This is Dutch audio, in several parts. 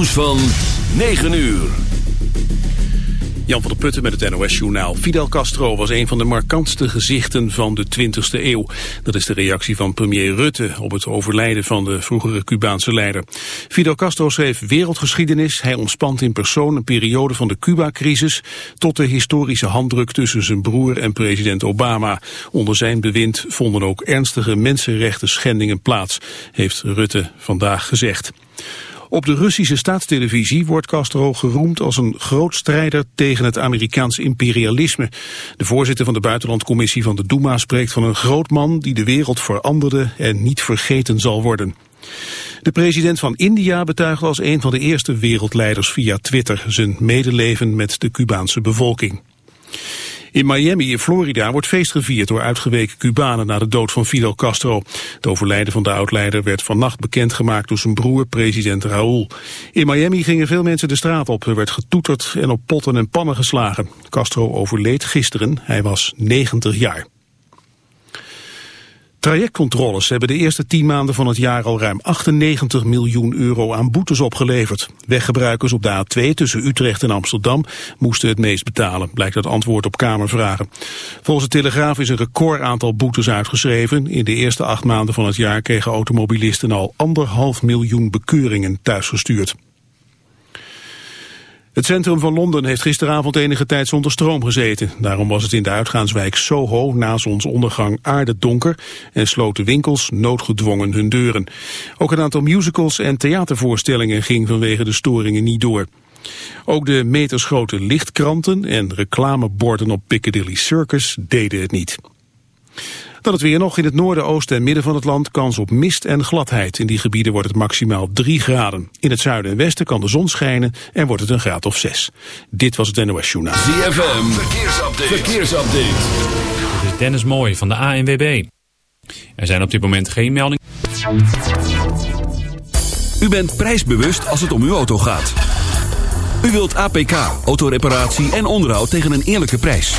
nieuws van 9 uur. Jan van der Putten met het NOS-journaal. Fidel Castro was een van de markantste gezichten van de 20e eeuw. Dat is de reactie van premier Rutte op het overlijden van de vroegere Cubaanse leider. Fidel Castro schreef wereldgeschiedenis. Hij ontspant in persoon een periode van de Cuba-crisis... tot de historische handdruk tussen zijn broer en president Obama. Onder zijn bewind vonden ook ernstige mensenrechten schendingen plaats... heeft Rutte vandaag gezegd. Op de Russische staatstelevisie wordt Castro geroemd als een groot strijder tegen het Amerikaans imperialisme. De voorzitter van de buitenlandcommissie van de Duma spreekt van een groot man die de wereld veranderde en niet vergeten zal worden. De president van India betuigde als een van de eerste wereldleiders via Twitter zijn medeleven met de Cubaanse bevolking. In Miami in Florida wordt feest gevierd door uitgeweken Cubanen na de dood van Fidel Castro. Het overlijden van de oudleider werd vannacht bekendgemaakt door zijn broer president Raúl. In Miami gingen veel mensen de straat op. Er werd getoeterd en op potten en pannen geslagen. Castro overleed gisteren. Hij was 90 jaar. Trajectcontroles hebben de eerste 10 maanden van het jaar al ruim 98 miljoen euro aan boetes opgeleverd. Weggebruikers op de A2 tussen Utrecht en Amsterdam moesten het meest betalen, blijkt het antwoord op Kamervragen. Volgens de Telegraaf is een record aantal boetes uitgeschreven. In de eerste acht maanden van het jaar kregen automobilisten al anderhalf miljoen bekeuringen thuisgestuurd. Het centrum van Londen heeft gisteravond enige tijd zonder stroom gezeten. Daarom was het in de uitgaanswijk Soho na zonsondergang aardedonker en sloten winkels noodgedwongen hun deuren. Ook een aantal musicals en theatervoorstellingen ging vanwege de storingen niet door. Ook de metersgrote lichtkranten en reclameborden op Piccadilly Circus deden het niet. Dan het weer nog in het noorden, oosten en midden van het land kans op mist en gladheid. In die gebieden wordt het maximaal 3 graden. In het zuiden en westen kan de zon schijnen en wordt het een graad of 6. Dit was het NOS Journaal. ZFM, verkeersupdate. verkeersupdate. Dit is Dennis Mooij van de ANWB. Er zijn op dit moment geen meldingen. U bent prijsbewust als het om uw auto gaat. U wilt APK, autoreparatie en onderhoud tegen een eerlijke prijs.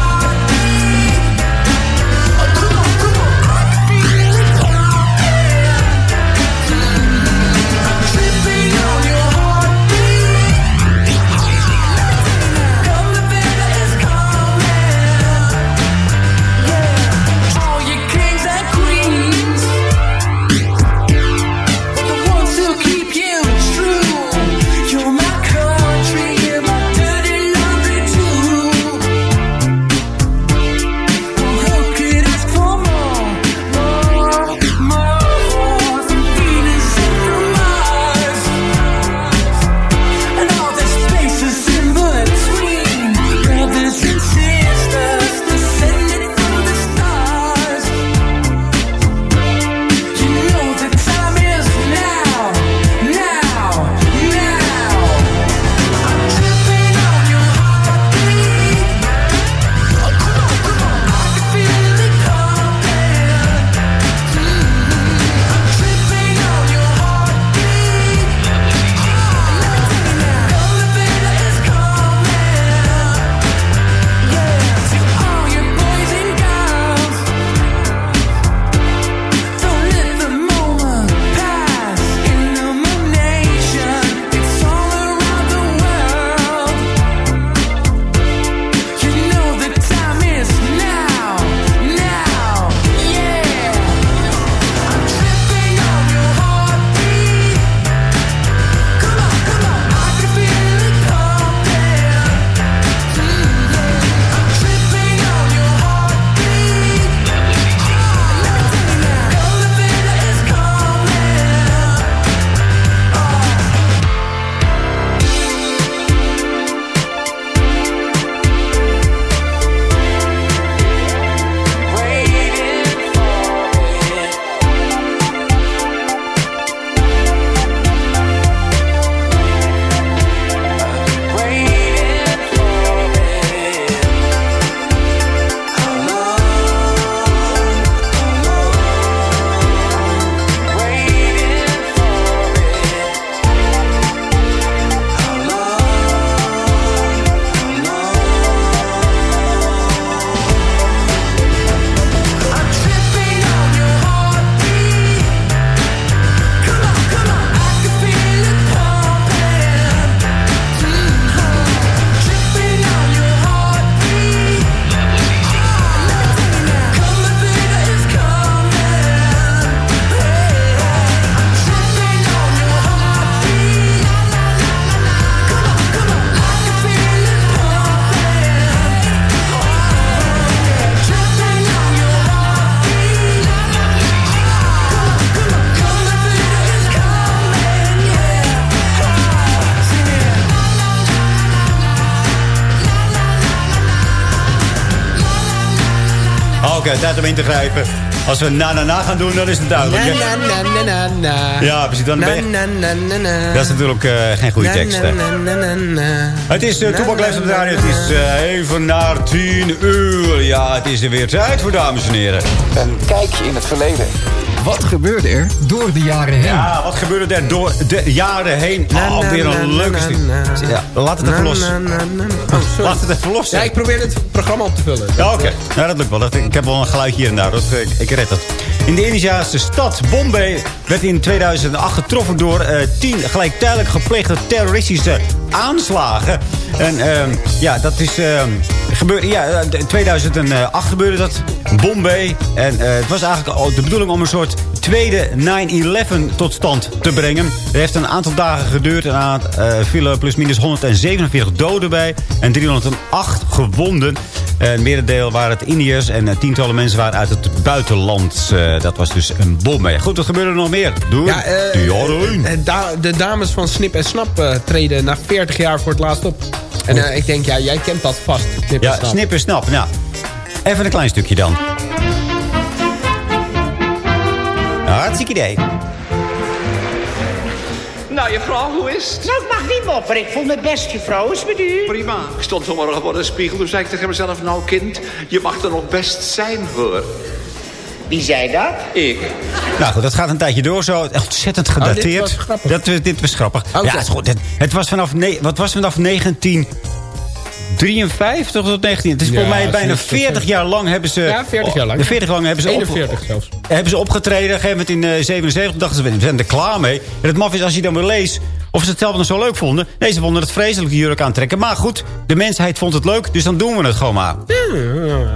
Tijd om in te grijpen. Als we na na na gaan doen, dan is het duidelijk. hè? Na, na, na, na, na. Ja, precies. Dan Na, ben je- na, na, na, na. Dat is natuurlijk eh, geen goede tekst. na, hè. na, na, na, na. Het is uh, Toepak na, Leeft op de radio. Het is eh, even naar tien uur. Ja, het is er weer tijd voor, dames en heren. Een kijkje in het verleden. Wat gebeurde er door de jaren heen? Ja, wat gebeurde er door de jaren heen? Oh, na, weer een leuke stuk. Ja, laat het even Na, los. Oh, sorry. Laat het even los. Ja, ik probeer het programma op te vullen. Ja, oké. Nou, dat lukt wel. Dat- Ik heb wel een geluidje hier en daar. Dat, ik, red het. In de Indonesiaanse stad Bombay werd in 2008 getroffen door eh, tien gelijktijdig gepleegde terroristische aanslagen. En ehm, ja, dat is ehm, gebeurd. Ja, eh, in 2008 gebeurde dat. Bombay. En eh, het was eigenlijk de bedoeling om een soort tweede 9-11 tot stand te brengen. Het heeft een aantal dagen geduurd. En aan eh vielen plusminus 147 doden bij. En 308 gewonden. Een merendeel waren het Indiërs en eh, tientallen mensen waren uit het buitenland. Eh, dat was dus een bom. Goed, wat gebeurde er nog meer? Doe. Ja, eh, de da- dames van Snip en Snap treden na 40 jaar voor het laatst op. En ik denk, ja, jij kent dat vast. Snip en Ja, Snap. snip en snap. Nou, even een klein stukje dan. Hartstikke idee. Nou, juffrouw, hoe is het? Nou, ik mag niet mopperen. Ik voel me best, juffrouw. Is met u? Prima. Ik stond vanmorgen voor de spiegel, toen zei ik tegen mezelf... Nou, kind, je mag er nog best zijn, hoor. Wie zei dat? Ik. Nou goed, dat gaat een tijdje door zo. Ontzettend gedateerd. dit was grappig. Dat, dit was grappig. Oh, ja, het, is goed. het, was vanaf, ne- wat was vanaf 1953 tot 19... Het is Ja, volgens mij bijna zoiets, 40 jaar lang hebben ze... Ja, 40 jaar lang. De 40 lang hebben ze, op, 41 zelfs. hebben ze opgetreden. Op een gegeven moment in eh 77 dachten ze, we zijn er klaar mee. En het maf is, als je dan weer leest... Of ze het zelf nog zo leuk vonden. Nee, ze vonden het vreselijk, jurk aantrekken. Maar goed, de mensheid vond het leuk, dus dan doen we het gewoon maar.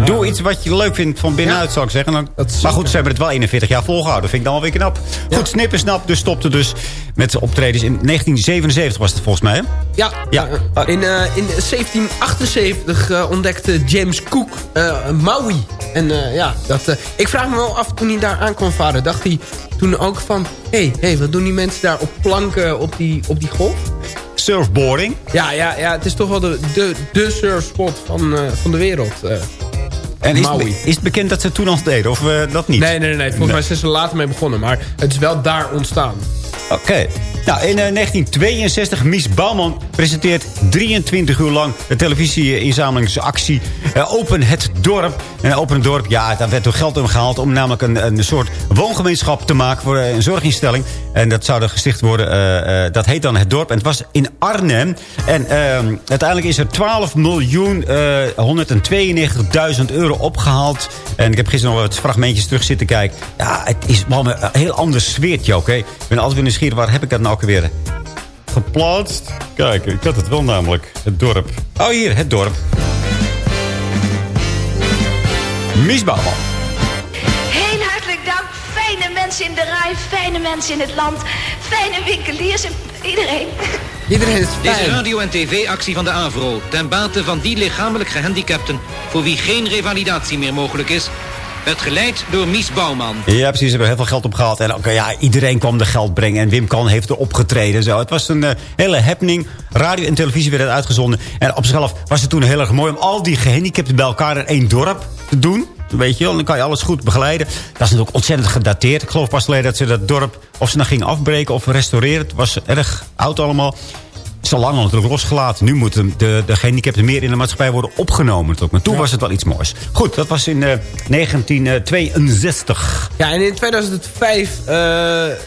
Doe iets wat je leuk vindt van binnenuit, zou ik zeggen. Dan, maar goed, zeker. ze hebben het wel 41 jaar volgehouden. Dat vind ik dan wel weer knap. Goed, Snip en Snap dus stopte dus met zijn optredens. In 1977 was het volgens mij, hè? Ja, Ja. eh, in, eh, in 1778 eh, ontdekte James Cook Maui. En ja, dat, ik vraag me wel af, toen hij daar aan kwam varen... dacht hij toen ook van... hé, hey, hey, wat doen die mensen daar op planken op die, op die golf? Surfboarding. Ja, ja, ja, het is toch wel de, de, de surfspot van, eh, van de wereld. eh. En is, is het bekend dat ze het toen al deden, of eh, dat niet? Nee, nee, nee, nee. Volgens mij zijn ze er later mee begonnen. Maar het is wel daar ontstaan. Oké. Nou, in eh, 1962, Mies Bouwman presenteert 23 uur lang de televisie-inzamelingsactie eh, Open het Dorp. En Open het Dorp, ja, daar werd door geld om gehaald om namelijk een, een soort woongemeenschap te maken voor eh, een zorginstelling. En dat zou er gesticht worden, eh, eh, dat heet dan het dorp. En het was in Arnhem. En ehm, uiteindelijk is er 12 miljoen eh 192.000 euro opgehaald. En ik heb gisteren nog wat fragmentjes terug zitten kijken. Ja, het is wel een heel ander sfeertje, oké? Ik ben altijd weer nieuwsgierig, waar heb ik dat nou ook weer geplaatst? Kijk, ik had het wel namelijk. Het dorp. Oh, hier, het dorp. Mies Bouwman. Heel hartelijk dank. Fijne mensen in de rij, fijne mensen in het land, fijne winkeliers en iedereen. Iedereen is Deze radio- en tv-actie van de AVRO ten bate van die lichamelijk gehandicapten... voor wie geen revalidatie meer mogelijk is... werd geleid door Mies Bouwman. Ja, precies. Ze hebben heel veel geld opgehaald. En ja, iedereen kwam er geld brengen. En Wim Kan heeft er opgetreden. en Zo. Het was een eh, hele happening. Radio en televisie werden uitgezonden. En op zichzelf was het toen heel erg mooi... om al die gehandicapten bij elkaar in één dorp te doen. Weet je wel, dan kan je alles goed begeleiden. Dat is natuurlijk ontzettend gedateerd. Ik geloof pas geleden dat ze dat dorp... of ze nou gingen afbreken of restaureren. Het was erg oud allemaal. Is al lang al natuurlijk losgelaten. Nu moeten de, de gehandicapten meer in de maatschappij worden opgenomen. Maar toen was het wel iets moois. Goed, dat was in eh, 1962. Ja, en in 2005, eh,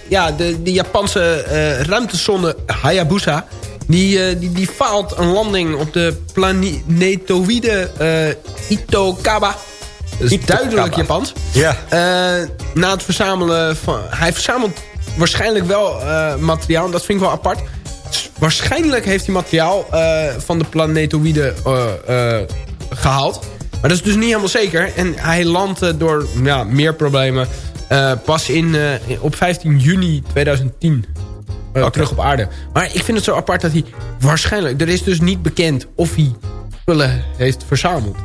ja, de, de Japanse eh ruimtesonde Hayabusa... Die, eh, die, die faalt een landing op de planetoïde eh Itokaba. Dat is duidelijk Japans. Ja. Eh, na het verzamelen van... Hij verzamelt waarschijnlijk wel eh, materiaal. En dat vind ik wel apart. Waarschijnlijk heeft hij materiaal eh, van de planetoïde eh, eh, gehaald. Maar dat is dus niet helemaal zeker. En hij landt eh, door ja, meer problemen pas in, op 15 juni 2010 eh, terug op aarde. Maar ik vind het zo apart dat hij waarschijnlijk... Er is dus niet bekend of hij spullen heeft verzameld.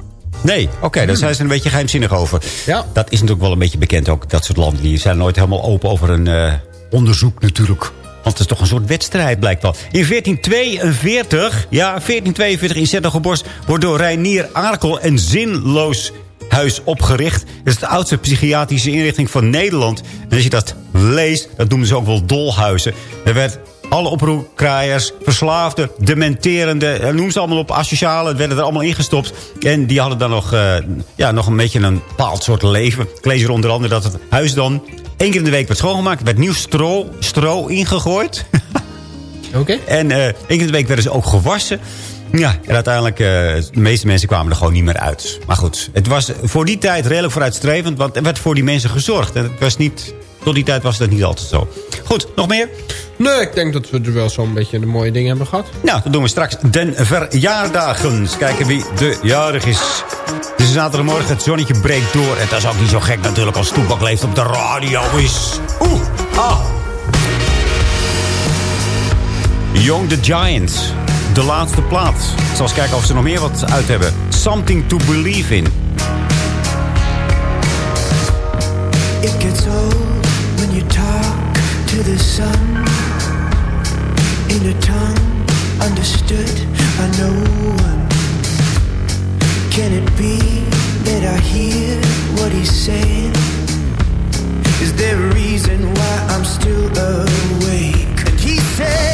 Nee, oké, daar zijn ze een beetje geheimzinnig over. Ja. Dat is natuurlijk wel een beetje bekend ook. Dat soort landen die zijn nooit helemaal open over een onderzoek natuurlijk. Want het is toch een soort wedstrijd, blijkt wel. In 1442, ja, 1442 in Zettelgebos... wordt door Reinier Aarkel een zinloos Dolhuis opgericht. Het is de oudste psychiatrische inrichting van Nederland. En als je dat leest, dat noemen ze ook wel dolhuizen. Er werd alle oproepkraaiers, verslaafden, dementerende, eh, noem ze allemaal op, asociale, werden er allemaal ingestopt. En die hadden dan nog, eh, ja, nog een beetje een bepaald soort leven. Ik lees er onder andere dat het huis dan één keer in de week werd schoongemaakt. Er werd nieuw stro, stro ingegooid. Oké. En eh één keer in de week werden ze ook gewassen. Ja, en uiteindelijk, eh, de meeste mensen kwamen er gewoon niet meer uit. Maar goed, het was voor die tijd redelijk vooruitstrevend, want er werd voor die mensen gezorgd. En het was niet, tot die tijd was dat niet altijd zo. Goed, nog meer? Nee, ik denk dat we er wel zo'n beetje de mooie dingen hebben gehad. Nou, dat doen we straks. Den verjaardagen. Eens kijken wie de jarig is. Het is zaterdagmorgen, het zonnetje breekt door. En dat is ook niet zo gek natuurlijk als Toepak leeft op de radio is. Oeh, ah. Young the Giants. De laatste plaat. Ik zal eens kijken of ze nog meer wat uit hebben. Something to believe in. It gets old when you talk to the sun in a tongue understood by no one. Can it be that I hear what he's saying? Is there a reason why I'm still awake? And he says,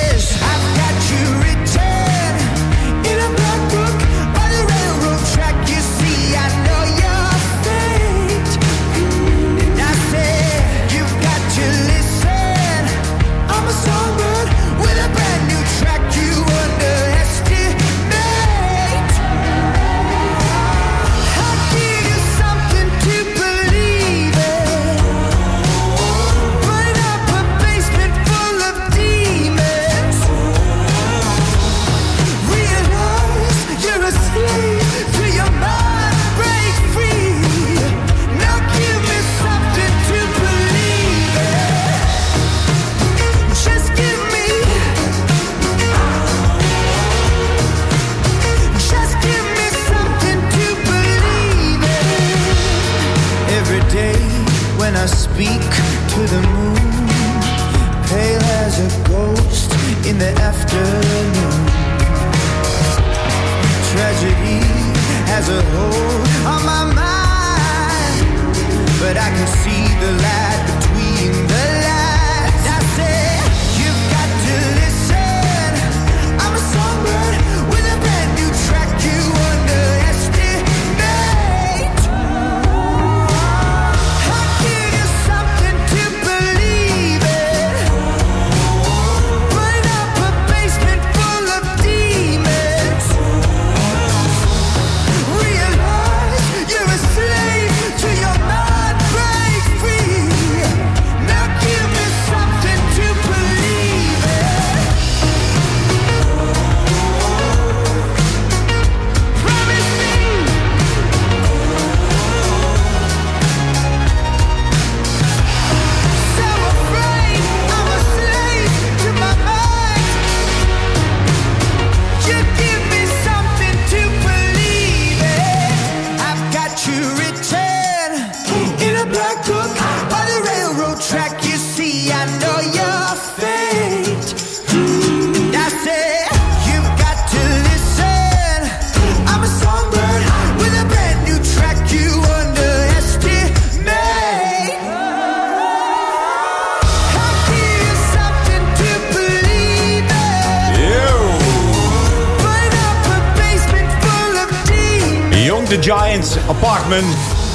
Apartment.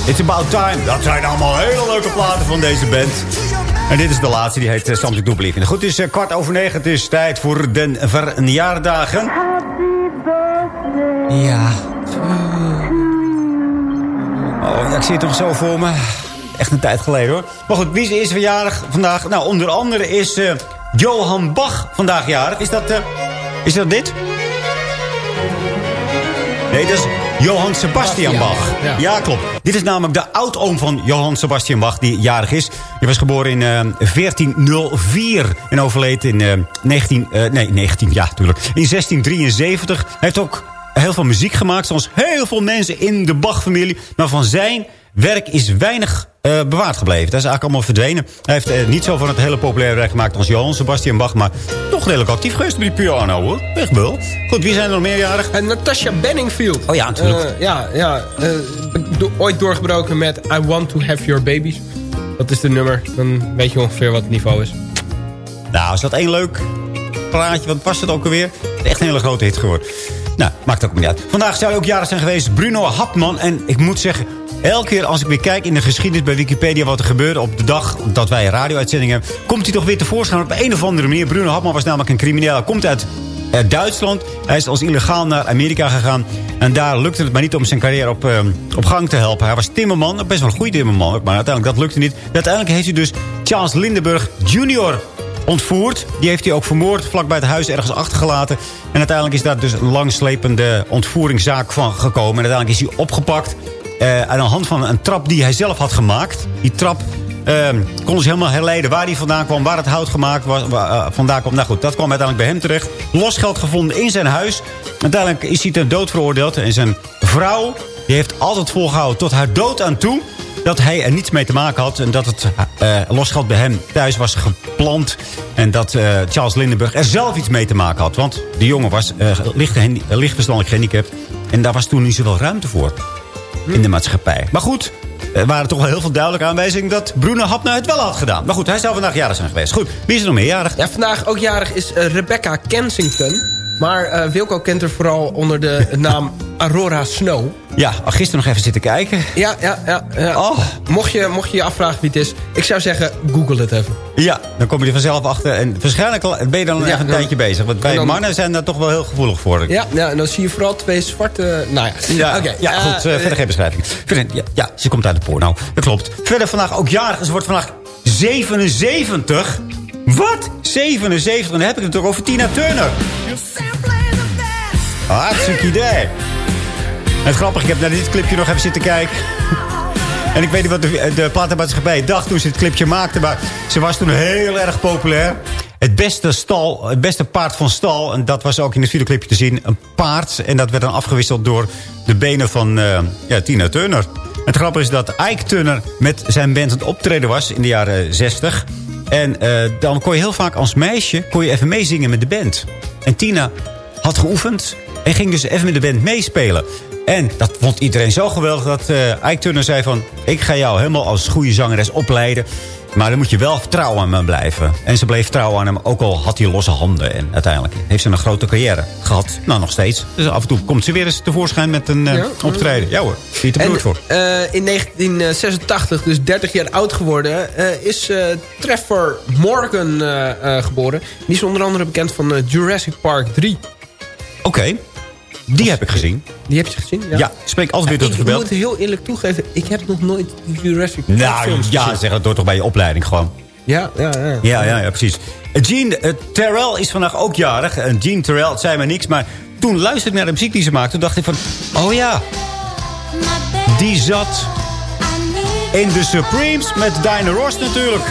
It's About Time. Dat zijn allemaal hele leuke platen van deze band. En dit is de laatste, die heet uh, Something to Believe. Goed, het is eh, kwart over negen. Het is tijd voor de verjaardagen. Ja. Oh, ja, ik zie het toch zo voor me. Echt een tijd geleden hoor. Maar goed, wie is verjaardag vandaag? Nou, onder andere is eh, Johan Bach vandaag jarig. Is dat, eh, is dat dit? Nee, dat is Johann Sebastian Bach. Ja. Ja. klopt. Dit is namelijk de oudoom van Johann Sebastian Bach, die jarig is. Hij was geboren in eh, 1404 en overleed in eh, 19... eh, nee, 19, ja, natuurlijk. In 1673. Hij heeft ook heel veel muziek gemaakt, zoals heel veel mensen in de Bach-familie. Maar van zijn werk is weinig eh, bewaard gebleven. Dat is eigenlijk allemaal verdwenen. Hij heeft eh, niet zo van het hele populaire werk gemaakt als Johan Sebastian Bach... maar toch redelijk actief geweest met die piano, hoor. Echt wel. Goed, wie zijn er nog meerjarig? En Natasha Benningfield. Oh ja, natuurlijk. Eh, ja, ja eh, do- ooit doorgebroken met I Want To Have Your Babies. Dat is de nummer. Dan weet je ongeveer wat het niveau is. Nou, is dat één leuk praatje? Wat was het ook alweer? Echt een hele grote hit geworden. Nou, maakt ook niet uit. Vandaag zou ook jarig zijn geweest. Bruno Hapman. En ik moet zeggen, elke keer als ik weer kijk in de geschiedenis bij Wikipedia... wat er gebeurde op de dag dat wij een radio-uitzending hebben... komt hij toch weer tevoorschijn op een of andere manier. Bruno Hapman was namelijk een crimineel. Hij komt uit Duitsland. Hij is als illegaal naar Amerika gegaan. En daar lukte het maar niet om zijn carrière op, eh, op gang te helpen. Hij was timmerman, best wel een goede timmerman. Maar uiteindelijk, dat lukte niet. Uiteindelijk heeft hij dus Charles Lindenburg Jr ontvoerd. Die heeft hij ook vermoord, vlakbij het huis ergens achtergelaten. En uiteindelijk is daar dus een langslepende ontvoeringszaak van gekomen. En uiteindelijk is hij opgepakt aan de hand van een trap die hij zelf had gemaakt. Die trap eh, konden ze helemaal herleiden waar hij vandaan kwam, waar het hout gemaakt was, eh, vandaan kwam. Nou goed, dat kwam uiteindelijk bij hem terecht. Losgeld gevonden in zijn huis. Uiteindelijk is hij ter dood veroordeeld. En zijn vrouw, die heeft altijd volgehouden tot haar dood aan toe dat hij er niets mee te maken had. En dat het uh, losgeld bij hem thuis was gepland. En dat Charles Lindenburg er zelf iets mee te maken had. Want die jongen was licht, licht verstandelijk gehandicapt. En daar was toen niet zoveel ruimte voor. In de maatschappij. Maar goed, er waren toch wel heel veel duidelijke aanwijzingen... dat Bruno Hapner het wel had gedaan. Maar goed, hij zou vandaag jarig zijn geweest. Goed, wie is er nog meer jarig? Ja, vandaag ook jarig is Rebecca Kensington. Maar Wilco kent haar vooral onder de naam Aurora Snow. Ja, gisteren nog even zitten kijken. Ja, ja, ja. ja. Oh. Mocht, je, mocht je je afvragen wie het is, ik zou zeggen, google het even. Ja, dan kom je er vanzelf achter. En waarschijnlijk ben je dan ja, even een dan, tijdje bezig. Want wij dan, mannen zijn daar toch wel heel gevoelig voor. Ja, ja, en dan zie je vooral twee zwarte... Nou ja, ja, okay, ja goed, uh, uh, verder geen beschrijving. Verder, ja, ja, ze komt uit de porno. Dat klopt. Verder vandaag ook jarig. Ze wordt vandaag 77. Wat? 77? Dan heb ik het toch over Tina Turner. Hartstikke idee. Het grappige, ik heb naar dit clipje nog even zitten kijken. En ik weet niet wat de, de platenmaatschappij dacht toen ze het clipje maakte. Maar ze was toen heel erg populair. Het beste, stal, het beste paard van stal. En dat was ook in het videoclipje te zien. Een paard. En dat werd dan afgewisseld door de benen van uh, ja, Tina Turner. Het grappige is dat Ike Turner met zijn band aan het optreden was in de jaren 60. En uh, dan kon je heel vaak als meisje kon je even meezingen met de band. En Tina had geoefend en ging dus even met de band meespelen. En dat vond iedereen zo geweldig dat uh, Ike Turner zei van... ik ga jou helemaal als goede zangeres opleiden. Maar dan moet je wel vertrouwen aan me blijven. En ze bleef trouw aan hem, ook al had hij losse handen. En uiteindelijk heeft ze een grote carrière gehad. Nou, nog steeds. Dus af en toe komt ze weer eens tevoorschijn met een uh, ja. optreden. Ja hoor, zie je er voor. Uh, in 1986, dus 30 jaar oud geworden... Is Trevor Morgan geboren. Die is onder andere bekend van Jurassic Park 3. Oké. Okay. Die heb ik gezien. Die heb je gezien? Ja, ja spreek altijd weer tot de Ik moet heel eerlijk toegeven, ik heb nog nooit Jurassic Park nou, films ja, gezien. zeg dat door toch bij je opleiding gewoon. Ja, ja, ja. Ja, ja, ja precies. Gene uh, Terrell is vandaag ook jarig. En Gene Terrell, het zei maar niks, maar toen luisterde ik naar de muziek die ze maakte, toen dacht ik van, oh ja, die zat in The Supremes met Diana Ross natuurlijk.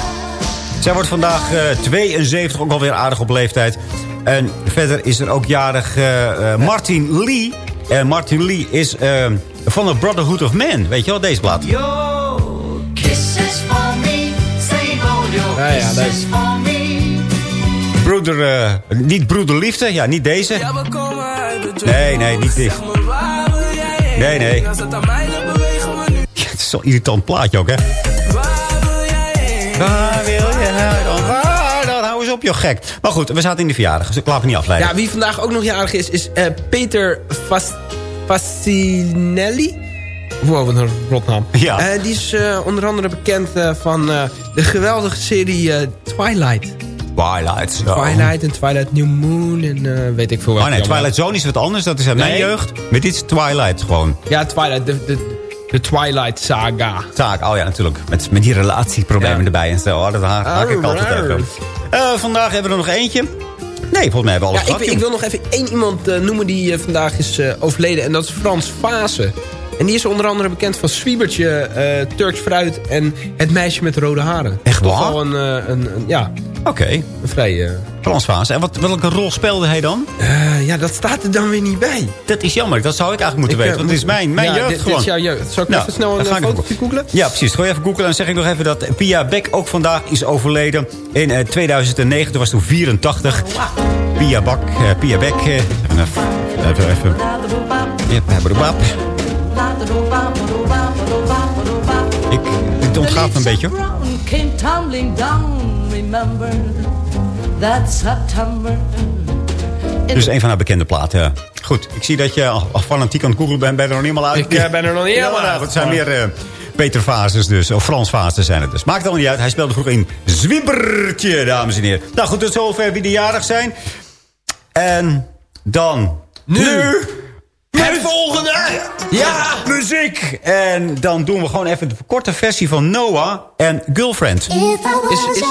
Zij wordt vandaag uh, 72, ook alweer aardig op leeftijd. En verder is er ook jarig uh, uh, Martin Lee. En Martin Lee is uh, van de Brotherhood of Man. Weet je wel, deze plaat. Yo, kisses for me. Save all your Ja, ja, dat kisses for me. Broeder, niet broederliefde. Ja, niet deze. Nee, nee, niet dit. Nee, nee. Ja, het is zo'n irritant plaatje ook, hè. Waar op, joh, gek. Maar goed, we zaten in de verjaardag, dus ik laat me niet afleiden. Ja, wie vandaag ook nog jarig is, is uh, Peter Fas Fasinelli. Wow, wat een rotnaam. Ja. Uh, die is uh, onder andere bekend van de geweldige serie Twilight. Twilight Zone. Twilight en Twilight New Moon en weet ik veel wat. Oh nee, Twilight Zone is wat anders. Dat is uit nee. mijn jeugd. Dit is Twilight gewoon. Ja, Twilight. De, de, de Twilight Saga. Saga, oh ja, natuurlijk. Met, met die relatieproblemen ja. erbij en zo. Oh, dat haak, haak ik altijd even. Uh, vandaag hebben we er nog eentje. Nee, volgens mij hebben we alles ja, ik, ik, wil nog even één iemand uh, noemen die uh, vandaag is overleden. En dat is Frans Fase. En die is onder andere bekend van Swiebertje, Turks Fruit en Het Meisje met de Rode Haren. Echt waar? Toch wel een, een, een, ja, Oké. Een vrij... eh, Glansfase. En wat, welke rol speelde hij dan? eh, ja, dat staat er dan weer niet bij. Dat is jammer. Dat zou ik eigenlijk moeten Ik, weten. eh, Want het is mijn, mijn ja, jeugd dit, gewoon. Dit is jouw jeugd. Zal ik Nou, even snel een uh, fotootje googlen? Ja, precies. Gooi even googlen. Dan zeg ik nog even dat Pia Beck ook vandaag is overleden. In eh, 2009. Toen was toen 84. Pia, Bak, eh, Pia Beck. eh, even, even, even. even. Ja. Ik, het ontgaat me een beetje. hoor. Came tumbling down, remember that September. Dus een van haar bekende platen. ja. Goed, ik zie dat je al al fanatiek aan het googlen bent. Ben je er nog niet helemaal uit? Ik, eh, ben er nog niet helemaal uit. Het zijn meer eh, Peter Fases dus. Of Frans Fases zijn het dus. Maakt allemaal niet uit. Hij speelde vroeger in Zwibbertje, dames en heren. Nou goed, tot zover wie de jarig zijn. En dan... Nu! Het volgende! Ja! Muziek! En dan doen we gewoon even de korte versie van Noah en Girlfriend. Is, is,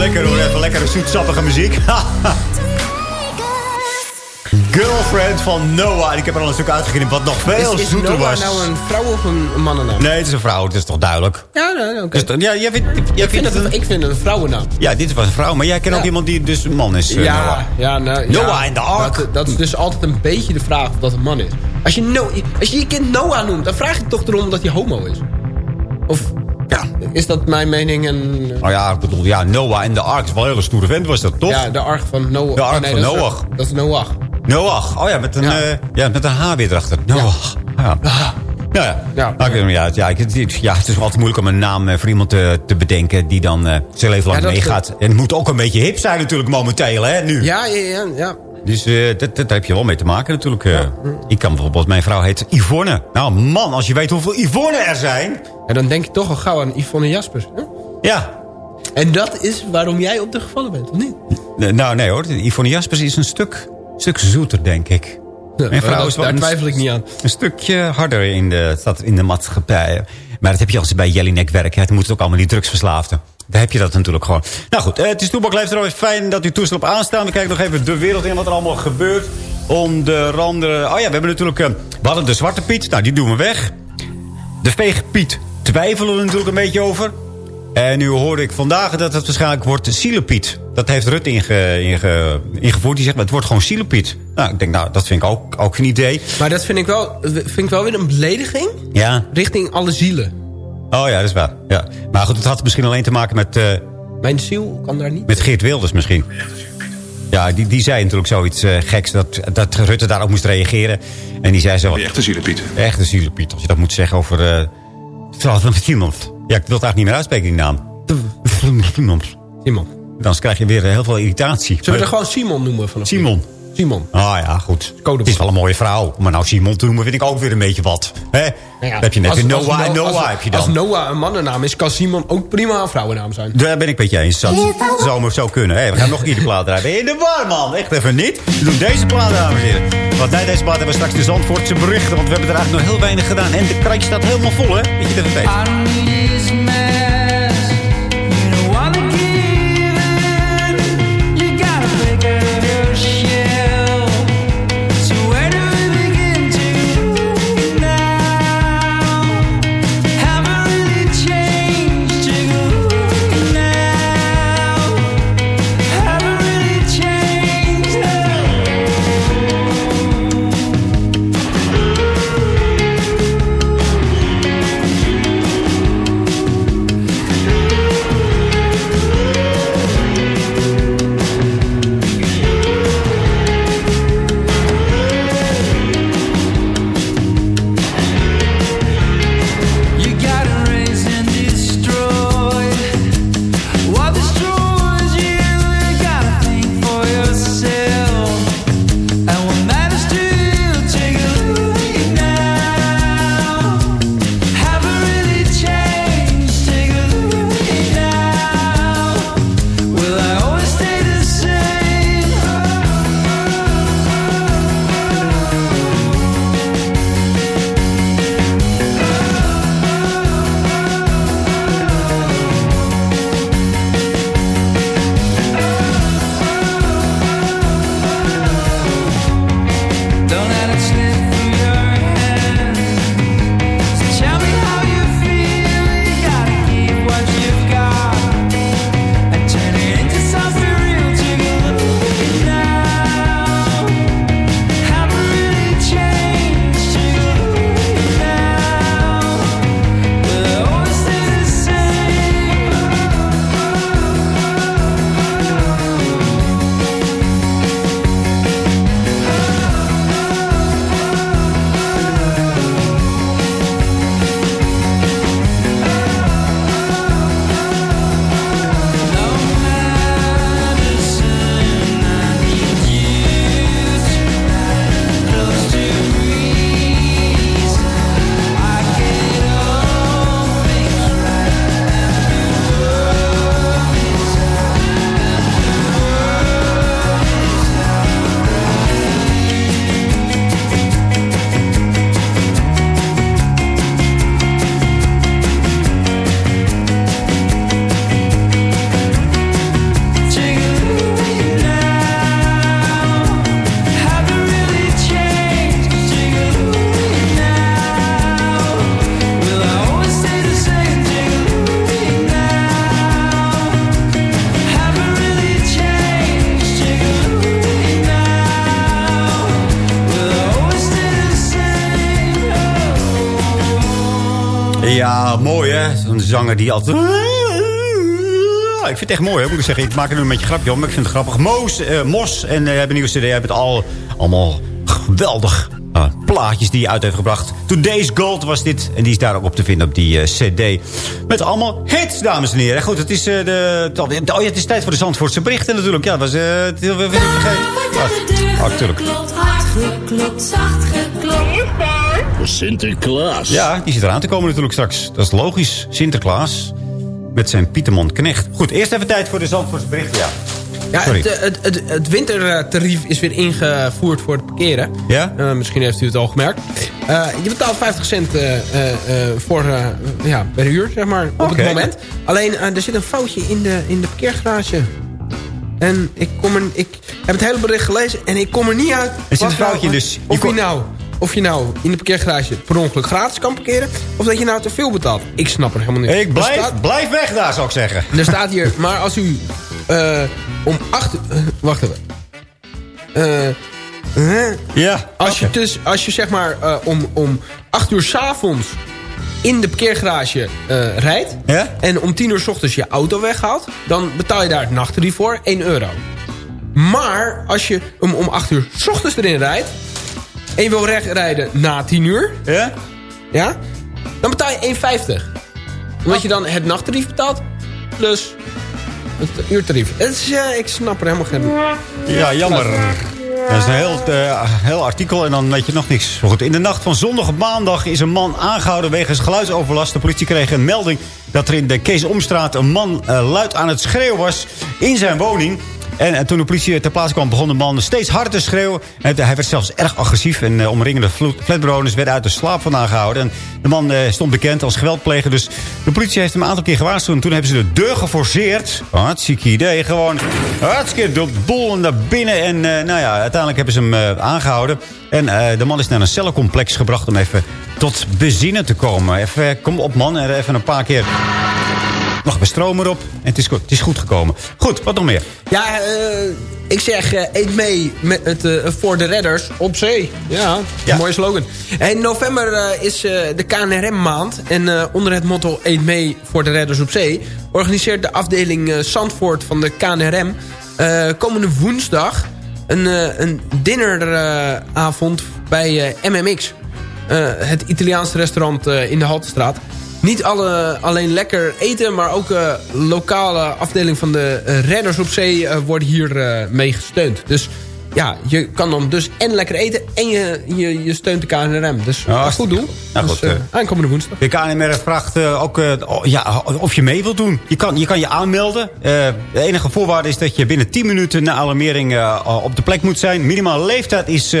lekker hoor. Even lekkere zoetsappige muziek. Girlfriend van Noah. En ik heb er al een stuk uitgeknipt wat nog veel is, is zoeter Noah was. nou een vrouw of een, een mannennaam? Nee, het is een vrouw. Het is toch duidelijk. Ja, nee, nee, oké. Dus ja, jij vindt, jij Ik vind, vindt het, ik vind het een vrouwennaam. Ja, dit was een vrouw. Maar jij kent ook iemand die dus een man is, eh, ja, Noah. ja, nou, Noah ja, in de ark. Dat, dat is dus altijd een beetje de vraag of dat een man is. Als je, no, als je je kind Noah noemt, dan vraag je toch erom dat hij homo is. Of ja, is dat mijn mening? En, Nou ja, ik bedoel, ja, Noah in de ark is wel een hele stoere vent, was dat toch? ja, de ark van Noah. De ark Oh, nee, van dat is-. Dat is Noach. Noach. Oh ja, met een, Ja. ja. ja, met een H weer erachter. Noach. Ja. Ja, ja. Ja. Nou, ik ja, het- ja, ik- het, ja, het is wel altijd moeilijk om een naam eh, voor iemand te, te bedenken... die dan eh zijn leven lang Ja, meegaat. En het moet ook een beetje hip zijn natuurlijk momenteel, hè, nu. Ja, ja, ja. Dus eh, dat, dat, daar heb je wel mee te maken natuurlijk. eh. Ik kan bijvoorbeeld, mijn vrouw heet Yvonne. Nou man, als je weet hoeveel Yvonne er zijn. En dan denk je toch al gauw aan Yvonne Jaspers. Hè? Ja. En dat is waarom jij op de gevallen bent, of niet? Nee, Nou nee hoor, Yvonne Jaspers is een stuk, stuk zoeter denk ik. Mijn vrouw dat- is wel daar twijfel ik niet aan. Een stukje harder in de, staat in de maatschappij. Maar dat heb je als je bij Jellinek werkt. hè. Dan moet het ook allemaal die drugsverslaafden. Daar heb je dat natuurlijk gewoon. Nou goed, eh, het is Toebak Leeft er Fijn dat u toestel op aanstaan. We kijken nog even de wereld in wat er allemaal gebeurt. Onder andere... Oh ja, we hebben natuurlijk... eh, we hadden de Zwarte Piet. Nou, die doen we weg. De Veeg Piet twijfelen we natuurlijk een beetje over. En nu hoorde ik vandaag dat het waarschijnlijk wordt Sielepiet. Dat heeft inge, inge, ingevoerd. Die zegt, het wordt gewoon Sielepiet. Nou, ik denk, nou, dat vind ik ook, ook een idee. Maar dat vind ik, wel, vind ik wel weer een belediging Ja. richting alle zielen. Oh ja, dat is waar. Ja. Maar goed, het had misschien alleen te maken met, eh, Mijn ziel kan daar niet. met Geert Wilders misschien. Ja, die, die zei natuurlijk zoiets eh, geks dat, dat Rutte daarop moest reageren. En die zei zo... Die echte zielepiet. Echte zielepiet, als je dat moet zeggen over... eh uh, van Simons. Ja, ik wil het eigenlijk niet meer uitspreken, die naam. Simons. Simon. Dan krijg je weer eh, heel veel irritatie. Zullen we er gewoon Simon noemen? Vanaf Simon. Simon. Ah ja, goed. Het is wel een mooie vrouw. Maar nou Simon te noemen vind ik ook weer een beetje wat. Hè? Nou ja, heb je net als- weer als Noah en No- Noah als- heb je dan. Als Noah een mannennaam is, kan Simon ook prima een vrouwennaam zijn. Daar ben ik met je eens. Dat zou maar zo kunnen. Hé, we gaan nog een keer de plaat draaien. Ben je in de war, man? Echt even niet. We doen deze plaat, dames en heren. Want na deze plaat hebben we straks de Zandvoortse berichten. Want we hebben er eigenlijk nog heel weinig gedaan. En de krijg staat helemaal vol, hè? Weet je dat even weet. Zanger die altijd... Ik vind het echt mooi, hè, moet ik zeggen. Ik maak er nu een beetje grapje om, maar ik vind het grappig. Moos, eh, Mos en eh, hebben nieuwe cd. Hebben het al, allemaal geweldig eh, plaatjes die hij uit heeft gebracht. Today's Gold was dit. En die is daar ook op te vinden op die eh, cd. Met allemaal hits, dames en heren. Goed, het is, eh, de, oh ja, het is tijd voor de Zandvoortse berichten natuurlijk. Ja, dat was eh, het heel veel vergeten. Ah, natuurlijk. Hard geklopt, zacht. Sinterklaas. Ja, die zit eraan te komen natuurlijk straks. Dat is logisch. Sinterklaas. Met zijn Pieterman Knecht. Goed, eerst even tijd voor de Zandvoortse berichten, ja. Ja, het, het, het, het wintertarief is weer ingevoerd voor het parkeren. Ja? Eh, misschien heeft u het al gemerkt. Eh, je betaalt 50 cent eh, voor, eh, ja, per uur, zeg maar, op het moment. Alleen, er zit een foutje in de, in de parkeergarage. En ik, kom er, ik heb het hele bericht gelezen en ik kom er niet uit. zit wat een foutje nou- dus. Je Of je, kon- nou, of je nou in de parkeergarage per ongeluk gratis kan parkeren... of dat je nou te veel betaalt. Ik snap er helemaal niet. Ik blijf, staat- blijf weg daar, zou ik zeggen. er staat hier, maar als u eh, om acht... eh, wacht even. Eh? Ja. Als je, dus, als je zeg maar om, om acht uur s'avonds in de parkeergarage rijdt... Ja? en om tien uur s ochtends je auto weghaalt... dan betaal je daar het nachttarief voor, 1 euro. Maar als je om, om 8 uur s ochtends erin rijdt... en je wil wegrijden na 10 uur... Ja? Ja? Dan betaal je 1,50. Omdat je dan het nachttarief betaalt. Plus het uurtarief. Het is, ja, ik snap er helemaal geen... Ja, jammer. Dat is een heel, eh, heel artikel en dan weet je nog niks. Maar Goed, in de nacht van zondag op maandag is een man aangehouden wegens geluidsoverlast. De politie kreeg een melding dat er in de Kees Omstraat een man eh, luid aan het schreeuwen was in zijn woning. En, en toen de politie ter plaatse kwam, begon de man steeds harder te schreeuwen. En hij werd zelfs erg agressief. En uh, omringende flatbewoners werden uit de slaap vandaan gehouden. En de man eh, stond bekend als geweldpleger. Dus de politie heeft hem een aantal keer gewaarschuwd. En toen hebben ze de deur geforceerd. Hartstikke idee. Gewoon hartstikke de boel naar binnen. En eh, nou ja, uiteindelijk hebben ze hem eh, aangehouden. En de man is naar een cellencomplex gebracht om even tot bezinnen te komen. Even, kom op man, en even een paar keer... Nog een stroom erop. En het is, goed, het is goed gekomen. Goed, wat nog meer? Ja, eh, ik zeg, eh, eet mee met het, eh, voor de redders op zee. Ja, mooie slogan. In november is de KNRM-maand. En onder het motto Eet mee voor de redders op zee... organiseert de afdeling Zandvoort van de KNRM... komende woensdag een, een dinneravond bij MMX. Het Italiaanse restaurant in de Haltestraat. Niet alle, alleen lekker eten, maar ook uh, lokale afdeling van de uh, redders op zee uh, worden hier uh, mee gesteund. Dus ja, je kan dan dus en lekker eten en je, je, je steunt de KNRM. Dus Ja, een goed doel. Nou, dus, goed, eh. aankomende woensdag. De KNMR vraagt ook uh, ja, of je mee wilt doen. Je kan je, kan je aanmelden. De enige voorwaarde is dat je binnen 10 minuten na alarmering op de plek moet zijn. Minimale leeftijd is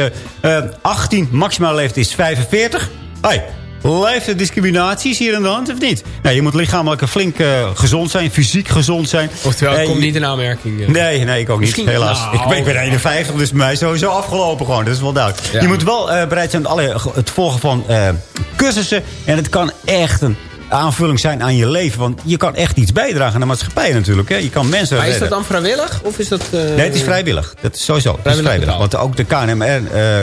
18, maximale leeftijd is 45. Hoi. Leeftijd discriminaties hier aan de hand, of niet? Nou, je moet lichamelijk flink uh, gezond zijn, fysiek gezond zijn. Oftewel, ik kom niet in aanmerking. Uh. Nee, nee, ik ook Misschien, niet, helaas. Nou, ik, ik, ben 51, dus bij mij sowieso afgelopen gewoon. Dat is wel duidelijk. Ja. Je moet wel uh, bereid zijn alle, het volgen van cursussen. En het kan echt een aanvulling zijn aan je leven. Want je kan echt iets bijdragen aan de maatschappij natuurlijk. Hè. Je kan mensen Maar is redden. dat dan vrijwillig? Of is dat, uh... Nee, het is vrijwillig. Dat is sowieso. Is vrijwillig. Want ook de KNMR, uh,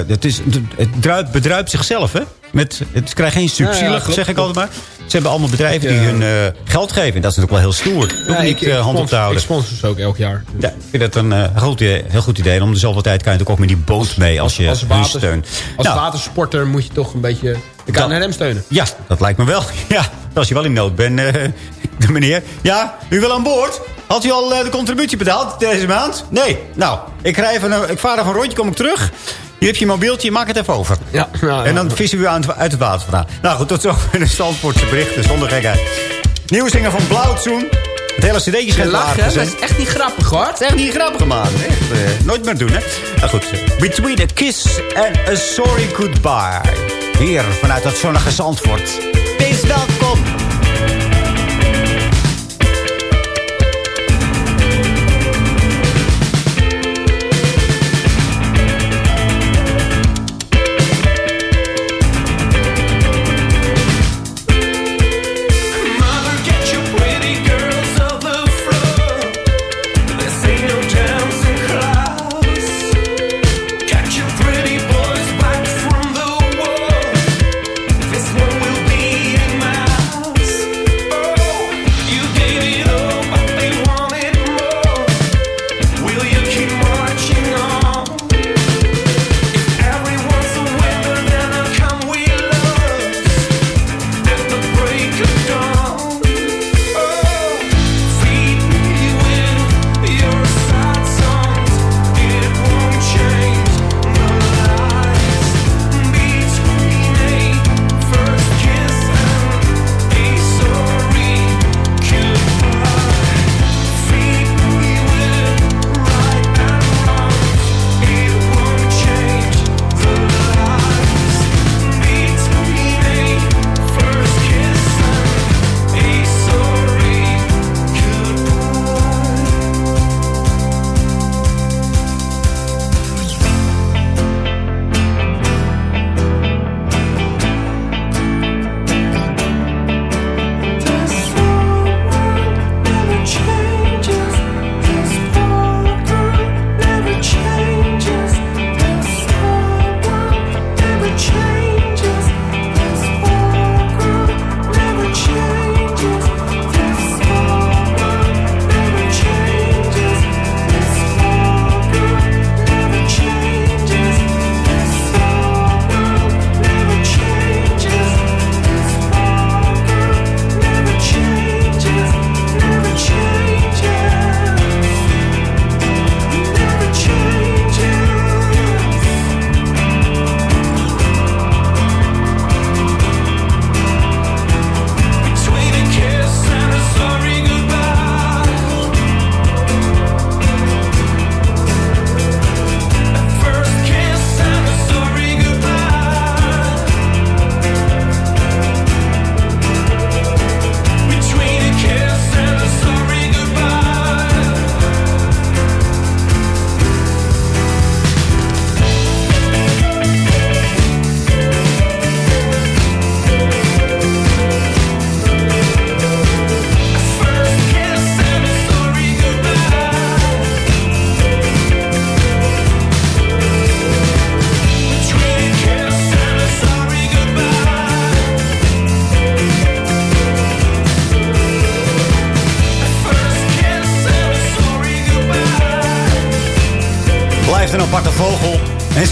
het, is, het druipt, bedruipt zichzelf. Hè. Met, het krijgt geen subsidie, ja, zeg ik altijd maar. Ze hebben allemaal bedrijven die hun uh, geld geven. Dat is natuurlijk wel heel stoer. Ja, niet ik, uh, hand op te houden. Ik sponsor ze ook elk jaar. Ja, ik vind dat een uh, goed, heel goed idee. En om de zoveel tijd kan je natuurlijk ook met die boot mee als, je als water, steunt. Als nou, watersporter moet je toch een beetje de KNRM steunen. Ja, dat lijkt me wel. Ja, als je wel in nood bent, de meneer. Ja, u wil aan boord? Had u al de contributie betaald deze maand? Nee. Nou, ik, rij even, ik vaar even een rondje, kom ik terug. Hier heb je mobieltje, maak het even over. Ja, ja, en dan vissen we u uit het water vandaan. Nou goed, tot zo in de Zandvoortse berichten, zonder gekheid. Nieuwe zinger van Blauwtsoen. Het hele cd'tje schijnt lachen, Dat is echt niet grappig, hoor. Het is echt niet grappig, man. Echt, uh, nooit meer doen, hè. Nou goed, Between a Kiss and a Sorry Goodbye. Hier, vanuit dat zonnige Zandvoort. Wees welkom.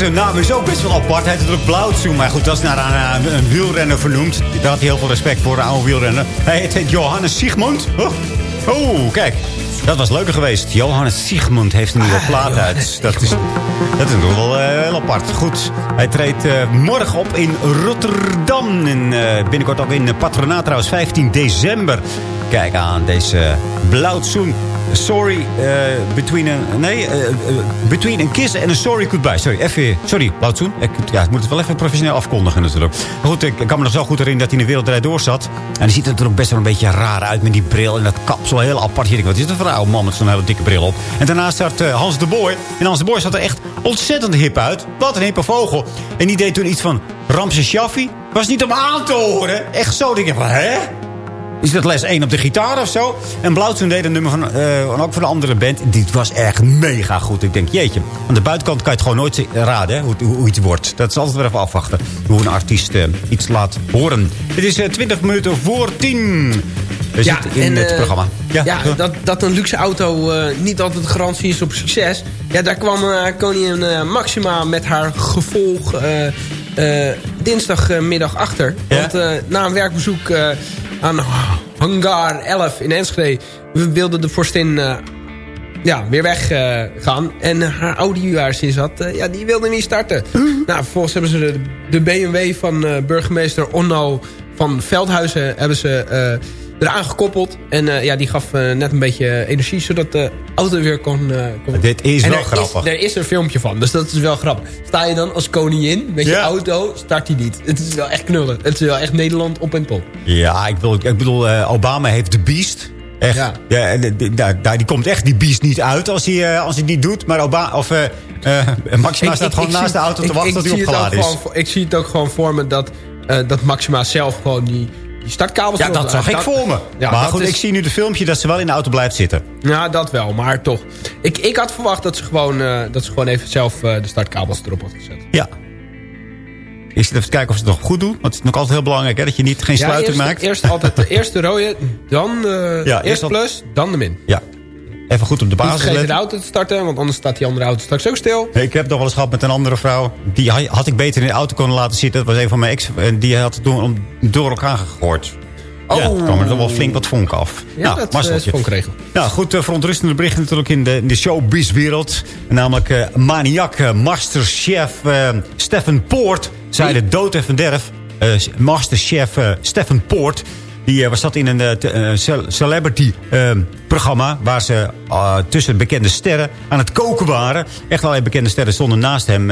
Zijn naam is ook best wel apart. Hij heet Blauwtsoen. Maar goed, dat is naar een, een, wielrenner vernoemd. Daar had hij heel veel respect voor, een oude wielrenner. Hij heet Johannes Sigmund. Oh, oh kijk. Dat was leuker geweest. Johannes Sigmund heeft een nieuwe plaat uit. Dat is, dat is natuurlijk wel eh, heel apart. Goed, hij treedt eh, morgen op in Rotterdam. En eh, binnenkort ook in Patronaat trouwens, 15 december. Kijk aan, deze Blauwtsoen. Sorry, uh, between a, nee, uh, uh, between a kiss and a sorry goodbye. Sorry, even, sorry, Blauwtsoen. Ik, ja, ik moet het wel even professioneel afkondigen natuurlijk. Maar goed, ik, kan me nog zo goed herinneren dat hij in de wereldrijd door zat. En die ziet er natuurlijk best wel een beetje raar uit met die bril en dat kapsel. Heel apart. Hier, wat is dat voor een man met zo'n hele dikke bril op? En daarnaast staat Hans de Boy. En Hans de Boy zat er echt ontzettend hip uit. Wat een hippe vogel. En die deed toen iets van Ramses Shaffi. Was niet om aan te horen. Echt zo. denk ik van, hè? Is dat les 1 op de gitaar of zo? En Blauwtsoen deed een nummer van, uh, ook van een andere band. Die was echt mega goed. Ik denk, jeetje. Aan de buitenkant kan je het gewoon nooit raden hè, hoe, hoe, iets wordt. Dat is altijd weer even afwachten. Hoe een artiest uh, iets laat horen. Het is uh, 20 minuten voor 10. We Ja, zitten in en, het eh, programma. Ja, dat, dat een luxe auto eh, niet altijd garantie is op succes. Ja, daar kwam eh, koningin eh, Maxima met haar gevolg eh, eh, dinsdagmiddag achter. Want eh, na een werkbezoek eh, aan Hangar 11 in Enschede... wilde de vorstin eh, ja, weer weggaan. gaan en haar Audi waar ze in zat, eh, ja, die wilde niet starten. Nou, vervolgens hebben ze de, de BMW van eh, burgemeester Onno van Veldhuizen... hebben ze eh, eraan gekoppeld. En eh, ja, die gaf eh, net een beetje energie, zodat de auto weer kon... eh, kon- Dit is En wel er grappig. Is, er is een filmpje van, dus dat is wel grappig. Sta je dan als koningin met je auto, start hij niet. Het is wel echt knullen. Het is wel echt Nederland op en top. Ja, ik, wil, ik bedoel, eh, Obama heeft de beast. Echt. Ja. Ja. eh, daar, daar, die komt echt die beast niet uit als hij, eh, als hij niet doet. Maar Obama, of, eh, eh, Maxima staat gewoon naast zie- de auto te wachten tot hij opgeladen is. gewoon Ik zie het ook gewoon voor me dat, eh, dat Maxima zelf gewoon die, die startkabels... Ja, dat zag ik voor me. Ja, maar goed, is- ik zie nu de filmpje dat ze wel in de auto blijft zitten. Ja, dat wel, maar toch. Ik, ik had verwacht dat ze gewoon, eh, dat ze gewoon even zelf eh, de startkabels erop had gezet. Ja. Ik zit even te kijken of ze het nog goed doen. Want het is nog altijd heel belangrijk hè, dat je niet, geen Ja, sluiting eerst, maakt. eerst altijd de eerste rode, dan de Ja, eerst eerst al- plus, dan de min. Ja. Even goed op de Niet basis vergeten de letten. auto te starten, want anders staat die andere auto straks ook stil. Ik heb nog wel eens gehad met een andere vrouw. Die ha- had ik beter in de auto kunnen laten zitten. Dat was een van mijn ex. En die had het toen om- door elkaar gegooid. Oh. Ja, er kwam er toch wel flink wat vonk af. Ja, nou, dat Marceltje. is vonkregel. Nou goed, eh, verontrustende berichten natuurlijk in de, in de showbiz-wereld. Namelijk eh maniak, eh, masterchef eh Stefan Poort. Zei de dood en verderf. Eh, masterchef eh Stefan Poort. Die eh, was zat in een eh, eh, ce- celebrity-programma... waar ze tussen bekende sterren aan het koken waren. Echt allerlei bekende sterren stonden naast hem.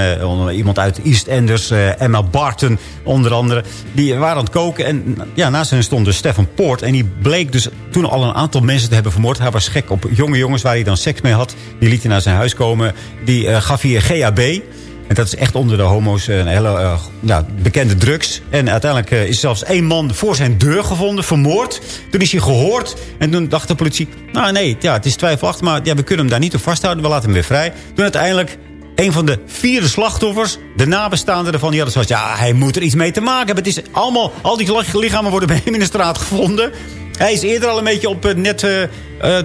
iemand uit EastEnders, Emma Barton onder andere. Die waren aan het koken. En ja, naast hen stond dus Stefan Poort. En die bleek dus toen al een aantal mensen te hebben vermoord. Hij was gek op jonge jongens waar hij dan seks mee had. Die liet hij naar zijn huis komen. Die gaf hij GHB. En dat is echt onder de homo's een hele eh, ja, bekende drugs. En uiteindelijk eh, is zelfs één man voor zijn deur gevonden, vermoord. Toen is hij gehoord. En toen dacht de politie, nou nee, ja, het is twijfelachtig. Maar ja, we kunnen hem daar niet op vasthouden. We laten hem weer vrij. Toen uiteindelijk een van de vierde slachtoffers, de nabestaanden ervan, die hadden zoiets, ja, hij moet er iets mee te maken hebben. Het is allemaal, al die lichamen worden bij hem in de straat gevonden. Hij is eerder al een beetje op het net eh, eh,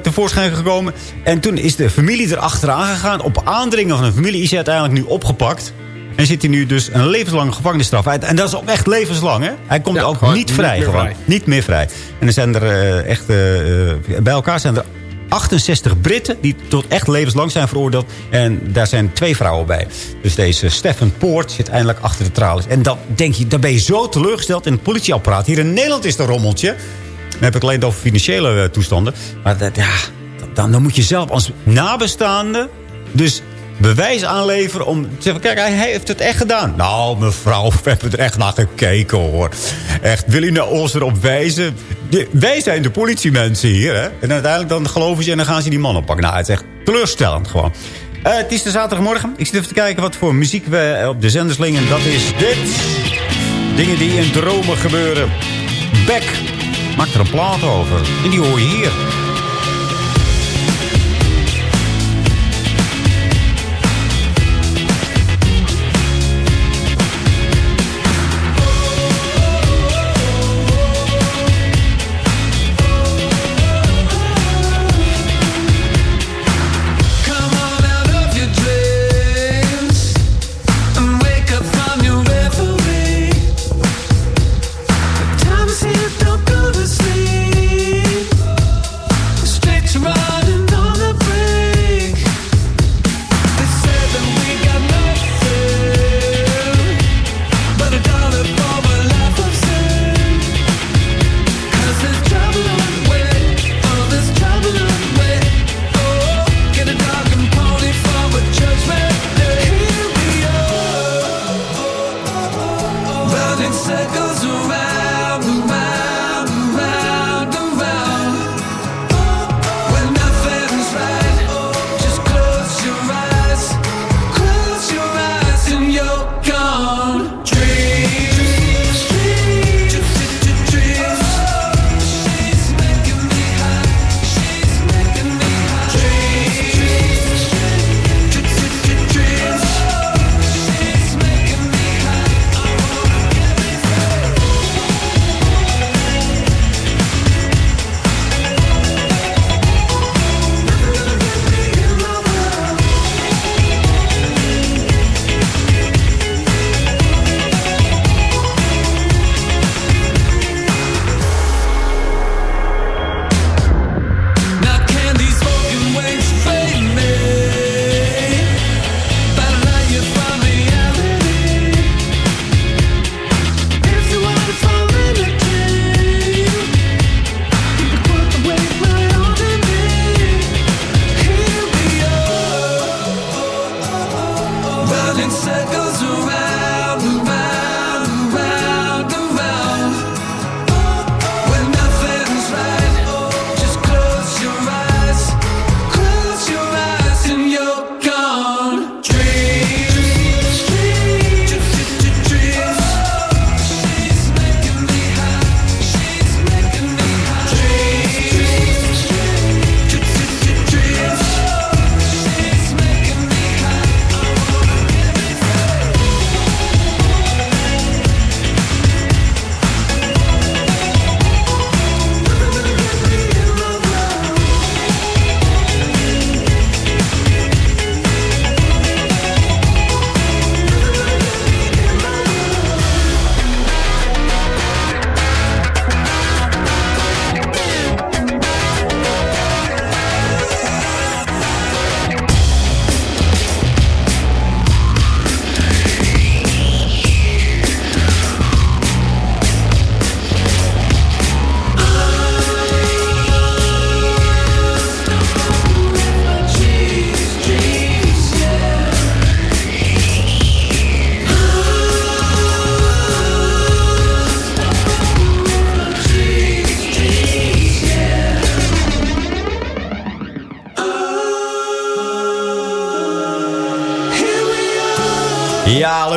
tevoorschijn gekomen. En toen is de familie erachteraan gegaan. Op aandringen van de familie is hij uiteindelijk nu opgepakt. En zit hij nu dus een levenslange gevangenisstraf uit. En dat is ook echt levenslang, hè? Hij komt Ja, ook niet niet vrij. meer gewoon. vrij. Niet meer vrij. En er zijn er eh, echt... eh, eh, bij elkaar zijn er 68 Britten die tot echt levenslang zijn veroordeeld. En daar zijn twee vrouwen bij. Dus deze Stefan Poort zit eindelijk achter de tralies. En dan denk je, dan ben je zo teleurgesteld in het politieapparaat. Hier in Nederland is het een rommeltje. Dan heb ik alleen over financiële eh, toestanden. Maar dat, ja, dan, dan moet je zelf als nabestaande... dus bewijs aanleveren om te zeggen... kijk, hij heeft het echt gedaan. Nou, mevrouw, we hebben er echt naar gekeken, hoor. Echt, wil u nou ons erop wijzen? Wij zijn de politiemensen hier, hè? En uiteindelijk dan geloven ze en dan gaan ze die man oppakken. Nou, het is echt teleurstellend gewoon. Eh, het is de zaterdagmorgen. Ik zit even te kijken wat voor muziek we op de zender slingen. Dat is dit. Dingen die in dromen gebeuren. Beck maakt er een plaat over. En die hoor je hier.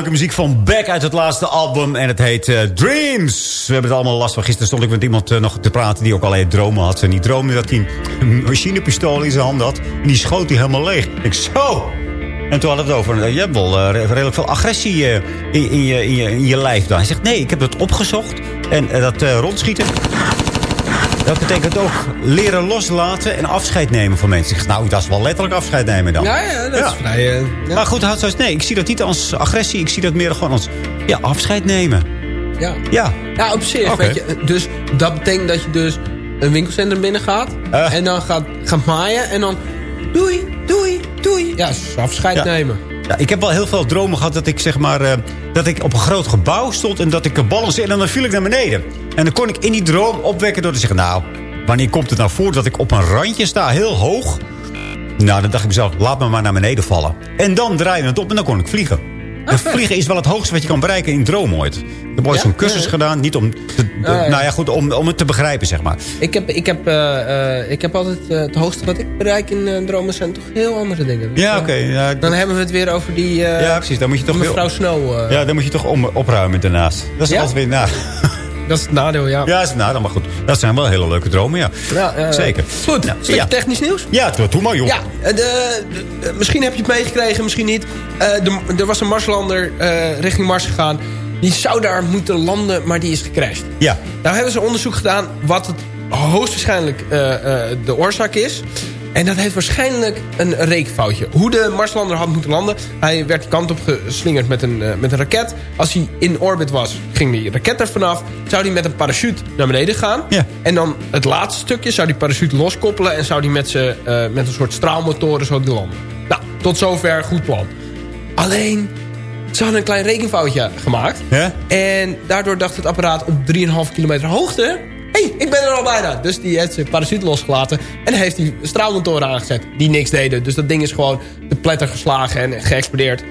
Leuke muziek van Beck uit het laatste album. En het heet eh, Dreams. We hebben het allemaal last van. Gisteren stond ik met iemand eh, nog te praten die ook allerlei dromen had. En die droomde dat hij een machinepistool in zijn hand had. En die schoot hij helemaal leeg. Ik zo... En toen hadden we het over, je hebt wel eh, redelijk veel agressie in, in, je, in, je, in je lijf dan. Hij zegt, nee, ik heb het opgezocht. En dat rondschieten, dat betekent ook leren loslaten en afscheid nemen van mensen. Ik zeg, nou, dat is wel letterlijk afscheid nemen dan. Ja, ja dat is vrij... Uh, ja. Maar goed, zoals, nee, ik zie dat niet als agressie. Ik zie dat meer gewoon als ja, afscheid nemen. Ja. Ja, ja op zich. Weet je, dus dat betekent dat je dus een winkelcentrum binnen gaat. Uh. En dan gaat, gaat maaien. En dan doei, doei, doei. Ja, afscheid ja. nemen. Ja, ik heb wel heel veel dromen gehad dat ik zeg maar... Uh, dat ik op een groot gebouw stond en dat ik balanceerde en dan viel ik naar beneden. En dan kon ik in die droom opwekken door te zeggen... Nou, wanneer komt het nou voor dat ik op een randje sta, heel hoog? Nou, dan dacht ik mezelf, laat me maar naar beneden vallen. En dan draaide het op en dan kon ik vliegen. En vliegen is wel het hoogste wat je kan bereiken in droom ooit. Ik heb ooit zo'n cursus gedaan. Niet om, te, nou ja, goed, om, om het te begrijpen, zeg maar. Ik heb, ik heb, uh, uh, ik heb altijd uh, het hoogste wat ik bereik in dromen zijn toch heel andere dingen. Dus, ja, oké. Okay, dan hebben we het weer over die... ja, precies. Dan moet je toch mevrouw Snow. ja, dan moet je toch om, opruimen daarnaast. Dat is altijd weer... Nou, dat is het nadeel, ja. Ja, dat is het nadeel, maar goed. Dat zijn wel hele leuke dromen, ja. ja uh, Zeker. Goed, ja. stukje technisch nieuws? Ja, doe maar, joh. Ja, de, de, misschien heb je het meegekregen, misschien niet. De, er was een Marslander richting Mars gegaan. Die zou daar moeten landen, maar die is gecrashed. Ja. Nou hebben ze onderzoek gedaan wat het hoogstwaarschijnlijk de oorzaak is. En dat heeft waarschijnlijk een reekfoutje. Hoe de Marslander had moeten landen. Hij werd de kant op geslingerd met een, uh, met een raket. Als hij in orbit was, ging die raket er vanaf. Zou hij met een parachute naar beneden gaan. Ja. En dan het laatste stukje zou die parachute loskoppelen. En zou die met, uh, met een soort straalmotoren zo landen. Nou, tot zover goed plan. Alleen, ze hadden een klein rekenfoutje gemaakt. Ja? En daardoor dacht het apparaat op 3,5 kilometer hoogte hey, ik ben er al bijna. Dus die heeft zijn parachute losgelaten. En heeft die straalmotoren aangezet. Die niks deden. Dus dat ding is gewoon de pletter geslagen en geëxplodeerd.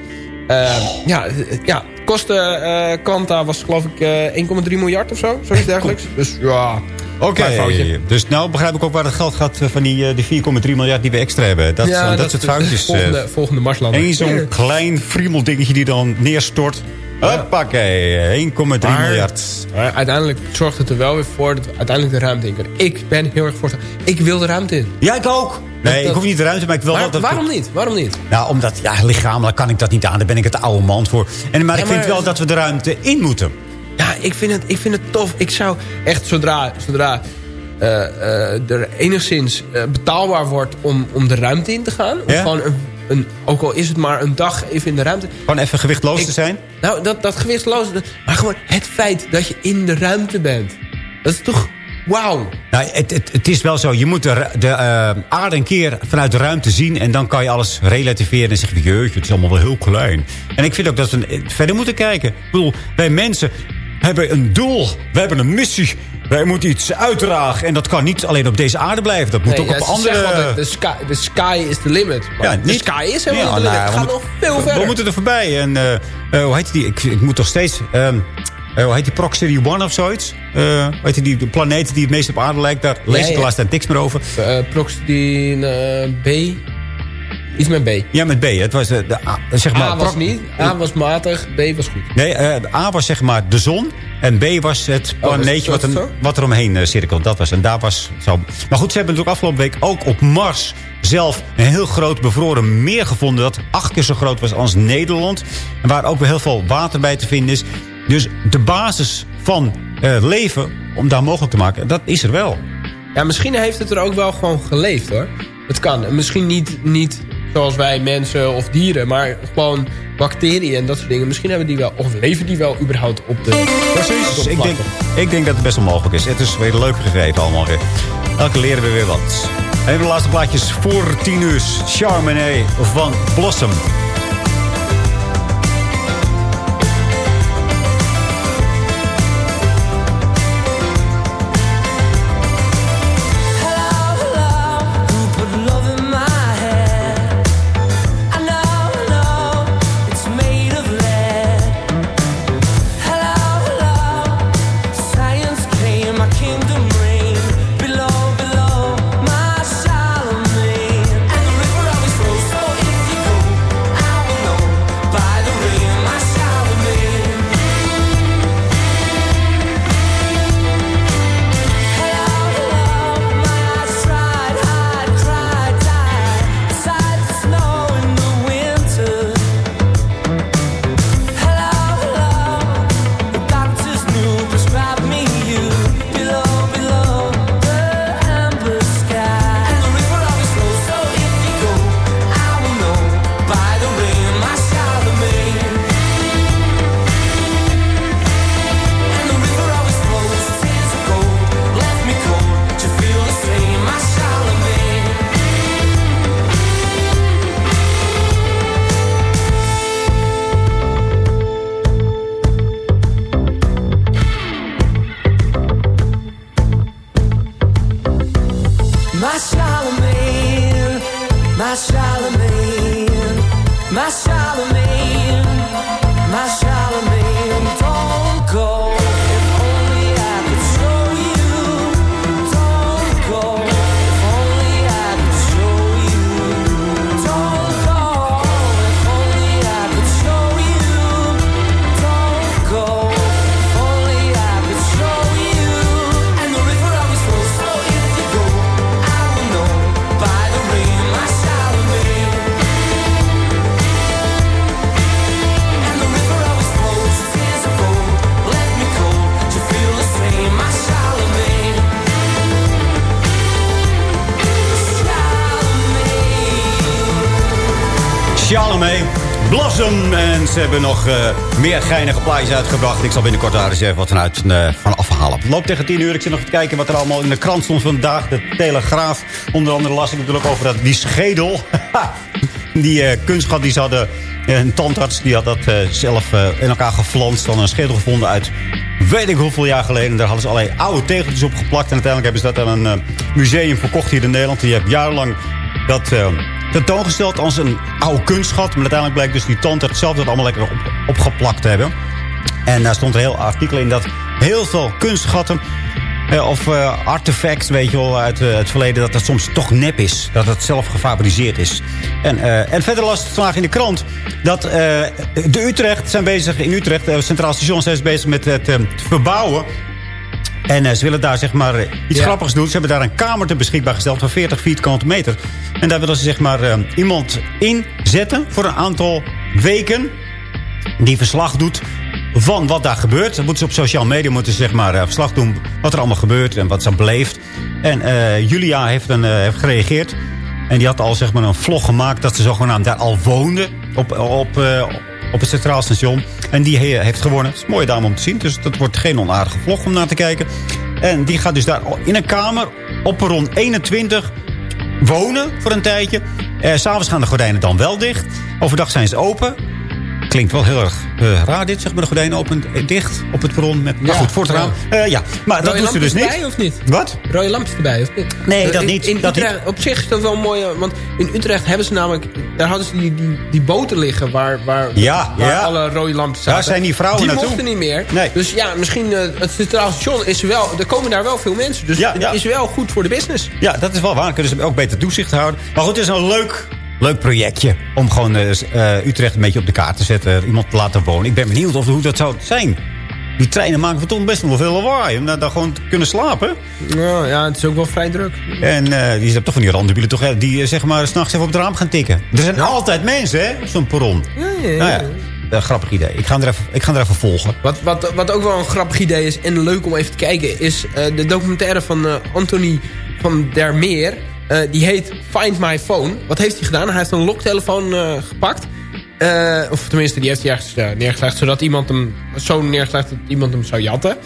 Uh, ja, ja, kosten uh, Kanta was geloof ik uh, 1,3 miljard of zo. Zoiets dergelijks. Dus ja, Oké, okay. dus nou begrijp ik ook waar het geld gaat van die, die 4,3 miljard die we extra hebben. Dat, ja, dat, dat soort foutjes. Volgende, volgende Marslander. Eén zo'n klein friemel dingetje die dan neerstort. Hoppakee, 1,3 miljard. Maar uiteindelijk zorgt het er wel weer voor dat we uiteindelijk de ruimte in kunnen. Ik ben heel erg voor. Ik wil de ruimte in. Ja, ik ook. Nee, ik hoef niet de ruimte, maar ik wil maar, wel... Waarom niet? Waarom niet? Nou, omdat, ja, lichamelijk kan ik dat niet aan. Daar ben ik het oude man voor. En, maar ja, ik vind maar, wel dat we de ruimte in moeten. Ja, ik vind het, ik vind het tof. Ik zou echt, zodra, zodra uh, uh, er enigszins uh, betaalbaar wordt om, om de ruimte in te gaan... Of ja? gewoon een een, ook al is het maar een dag even in de ruimte. Gewoon even gewichtloos ik, te zijn? Nou, dat, dat gewichtloos. Maar gewoon het feit dat je in de ruimte bent. Dat is toch... Wauw. Nou, het, het, het, is wel zo. Je moet de, de uh, aarde een keer vanuit de ruimte zien. En dan kan je alles relativeren. En zeggen, jeetje, het is allemaal wel heel klein. En ik vind ook dat we verder moeten kijken. Ik bedoel, wij mensen hebben een doel. We hebben een missie. Wij moeten iets uitdragen. En dat kan niet alleen op deze aarde blijven. Dat moet nee, ook ja, op andere... De sky, de sky is the limit. Ja, de sky is helemaal ja, de limit. Nou, Het gaat nog veel we, verder. We moeten er voorbij. En uh, uh, hoe heet die? Ik, ik moet toch steeds... Um, uh, hoe heet die Proxy One of zoiets? Uh, weet je, die de planeet die het meest op aarde lijkt. Daar lees ik de laatste tijd niks meer over. Uh, Proxy B... Iets met B. Ja, met B. Het was, de, A, zeg maar, A was niet. A was matig. B was goed. Nee, A was zeg maar de zon. En B was het planeetje oh, wat, een, wat er omheen uh, cirkelt. Dat was. En daar was zo. Maar goed, ze hebben natuurlijk afgelopen week ook op Mars zelf een heel groot bevroren meer gevonden. Dat acht keer zo groot was als Nederland. En waar ook weer heel veel water bij te vinden is. Dus de basis van uh, leven, om daar mogelijk te maken, dat is er wel. Ja, misschien heeft het er ook wel gewoon geleefd hoor. Het kan. En misschien niet, niet zoals wij mensen of dieren, maar gewoon bacteriën en dat soort dingen. Misschien hebben die wel, of leven die wel überhaupt op de... Precies, op de ik, denk, ik denk dat het best wel mogelijk is. Het is weer leuk gegeven allemaal weer. Elke leren we weer wat. En even de laatste plaatjes voor tien uur. Charmené van Blossom. Ze hebben nog eh, meer geinige plaatjes uitgebracht. Ik zal binnenkort daar eens even wat vanuit, eh, van afhalen. Het loopt tegen 10 uur. Ik zit nog te kijken wat er allemaal in de krant stond vandaag. De Telegraaf. Onder andere las ik natuurlijk over dat, die schedel. die uh, kunstgat die ze hadden. Een tandarts die had dat eh, zelf eh, in elkaar geflanst. Dan een schedel gevonden uit weet ik hoeveel jaar geleden. Daar hadden ze allerlei oude tegeltjes op geplakt. En uiteindelijk hebben ze dat aan een eh, museum verkocht hier in Nederland. Die heeft jarenlang dat eh, tentoongesteld als een oude kunstschat. Maar uiteindelijk blijkt dus die tandarts zelf dat allemaal lekker op, opgeplakt te hebben. En daar stond een heel artikel in dat heel veel kunstschatten... eh, of eh, artefacts, weet je wel, uit eh, het verleden... dat dat soms toch nep is. Dat het zelf gefabriceerd is. En, eh, en verder las het vandaag in de krant... dat de Utrecht zijn bezig... in Utrecht, Centraal Station, zijn ze bezig met het verbouwen... En eh, ze willen daar zeg maar eh, iets Ja. grappigs doen. Ze hebben daar een kamer te beschikbaar gesteld van 40 vierkante meter. En daar willen ze zeg maar eh, iemand inzetten voor een aantal weken. Die verslag doet van wat daar gebeurt. Dan moeten ze op sociale media moeten ze, zeg maar verslag doen wat er allemaal gebeurt en wat ze beleeft. En Julia heeft, een, heeft gereageerd. En die had al zeg maar een vlog gemaakt dat ze zogenaamd daar al woonde. Op, op, op het Centraal Station. En die he- heeft gewonnen. Het is een mooie dame om te zien. Dus dat wordt geen onaardige vlog om naar te kijken. En die gaat dus daar in een kamer op perron 21 wonen voor een tijdje. Eh, S'avonds gaan de gordijnen dan wel dicht. Overdag zijn ze open. Klinkt wel heel erg eh, raar dit, zeg maar. De gordijnen open en dicht op het perron. Met, maar Ja, goed, voor het raam. ja. Eh, ja, maar dat doet ze dus niet. erbij of niet? Wat? Rode lampjes erbij of niet? Nee, Eh, dat in- niet, In dat Utrecht, op zich is dat wel mooi, want in Utrecht hebben ze namelijk... Daar hadden ze die, die, die boten liggen waar, waar, Ja, waar ja. alle rode lampjes Daar zaten. zijn die vrouwen Die naartoe. mochten niet meer. Nee. Dus ja, misschien het Centraal Station is wel... Er komen daar wel veel mensen. Dus Ja, het is wel goed voor de business. Ja, dat is wel waar. Kunnen ze ook beter toezicht houden. Maar goed, het is een leuk, leuk projectje. Om gewoon eh, eh, Utrecht een beetje op de kaart te zetten. Iemand te laten wonen. Ik ben benieuwd of, hoe dat zou zijn. Die treinen maken toch best wel veel lawaai. Om daar, gewoon te kunnen slapen. Nou, ja, het is ook wel vrij druk. En eh, die hebben toch van die randenbielen toch, hè, die zeg maar s'nachts even op het raam gaan tikken. Er zijn altijd mensen, hè, op zo'n perron. Ja, ja, ja. Nou ja, grappig idee. Ik ga er even, ik ga er even volgen. Wat, wat, wat ook wel een grappig idee is en leuk om even te kijken... is de documentaire van Anthony van der Meer. Eh, die heet Find My Phone. Wat heeft hij gedaan? Hij heeft een loktelefoon eh, gepakt. Eh, of tenminste, die heeft hij ergens neergelegd... zodat iemand hem zo neergelegd dat iemand hem zou jatten.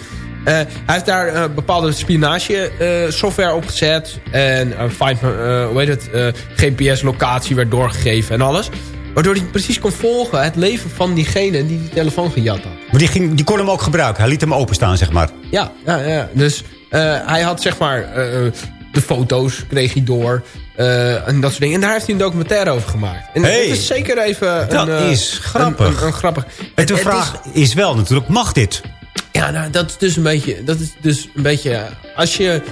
Hij heeft daar bepaalde spionage software opgezet. En eh, find, My- hoe heet het, GPS-locatie werd doorgegeven en alles. Waardoor hij precies kon volgen het leven van diegene die die telefoon gejat had. Maar die, ging, die kon hem ook gebruiken. Hij liet hem openstaan, zeg maar. Ja, ja, ja. dus hij had zeg maar de foto's kreeg hij door eh, en dat soort dingen. En daar heeft hij een documentaire over gemaakt. En Hey, dat is zeker even dat een, eh, is grappig. Een, een, een grappig. En de vraag is- is, wel natuurlijk, mag dit? ja, nou, dat is dus een beetje, dat is dus een beetje, als je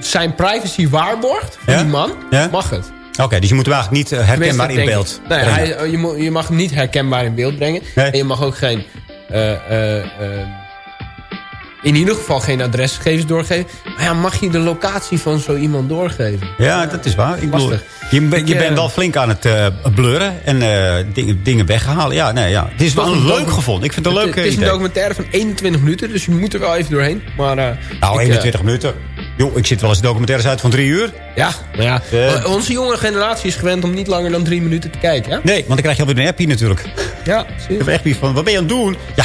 zijn privacy waarborgt Ja? die man, Ja? mag het. Oké, dus je moet hem eigenlijk niet eh, herkenbaar in beeld. Nee, brengen. hij, je, je mag hem niet herkenbaar in beeld brengen. Nee. En je mag ook geen... eh, eh, eh, in ieder geval geen adresgegevens doorgeven. Maar ja, mag je de locatie van zo iemand doorgeven? Ja, dat is waar. Ik bedoel, je, ben- je Ik, eh, bent wel flink aan het eh, blurren en eh, dingen, dingen weghalen. Ja, nee, ja. Het is wel een een leuk gevonden. Ik vind het een leuk Het is een documentaire van 21 minuten, dus je moet er wel even doorheen. Maar, Nou, ik, eh, 21 minuten. Jo, ik zit wel eens documentaires uit van drie uur. ja, maar ja. Onze jonge generatie is gewend om niet langer dan drie minuten te kijken. Hè? Nee, want dan krijg je alweer een appie natuurlijk. Ja, zie Ik je. heb echt niet van, wat ben je aan het doen? Ja,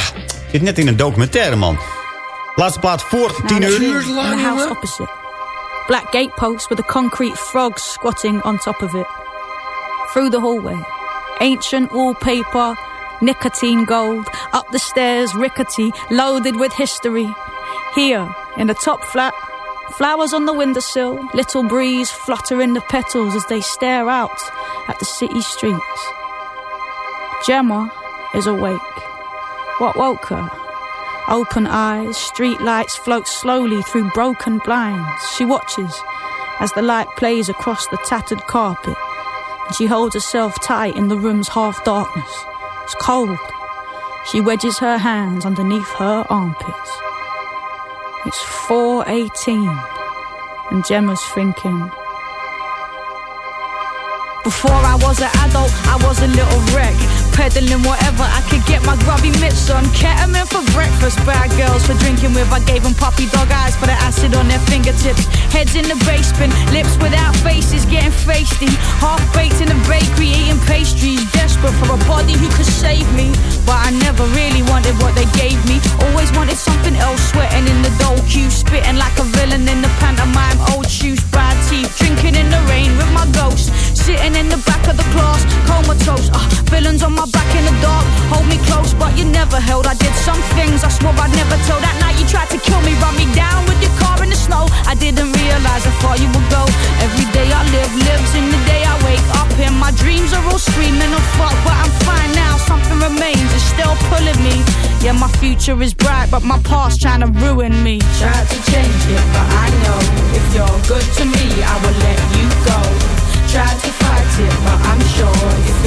zit net in een documentaire, man. Laatste plaat voor 10 uur. in the house opposite. Black gatepost with a concrete frog squatting on top of it. Through the hallway. Ancient wallpaper, nicotine gold. Up the stairs, rickety, loaded with history. Here, in the top flat, flowers on the windowsill. Little breeze fluttering the petals as they stare out at the city streets. Gemma is awake. What woke her? Open eyes, street lights float slowly through broken blinds. She watches as the light plays across the tattered carpet, and she holds herself tight in the room's half darkness. It's cold. She wedges her hands underneath her armpits. It's 4.18, and Gemma's thinking, before I was an adult, I was a little wreck. Peddling whatever I could get my grubby mitts on. Ketamine for breakfast, bad girls for drinking with. I gave them puppy dog eyes for the acid on their fingertips. Heads in the basement, lips without faces, getting feisty. Half baked in the bakery, eating pastries. Desperate for a body who could save me. But I never really wanted what they gave me. Always wanted something else, sweating in the dough queue. Spitting like a villain in the pantomime. Old shoes, bad teeth. Drinking in the rain with my ghost. Sitting in the back of the class, comatose. Uh, villains on my back in the dark. Hold me close, but you never held. I did some things I swore I'd never tell. That night you tried to kill me, run me down with your car in the snow. I didn't realize how far you would go. Every day I live lives in the day I wake up. And my dreams are all screaming of fuck, but I'm fine now. Something remains, it's still pulling me. Yeah, my future is bright, but my past trying to ruin me. Tried to change it, but I know if you're good to me, I will let you go. Tried to it, but I'm sure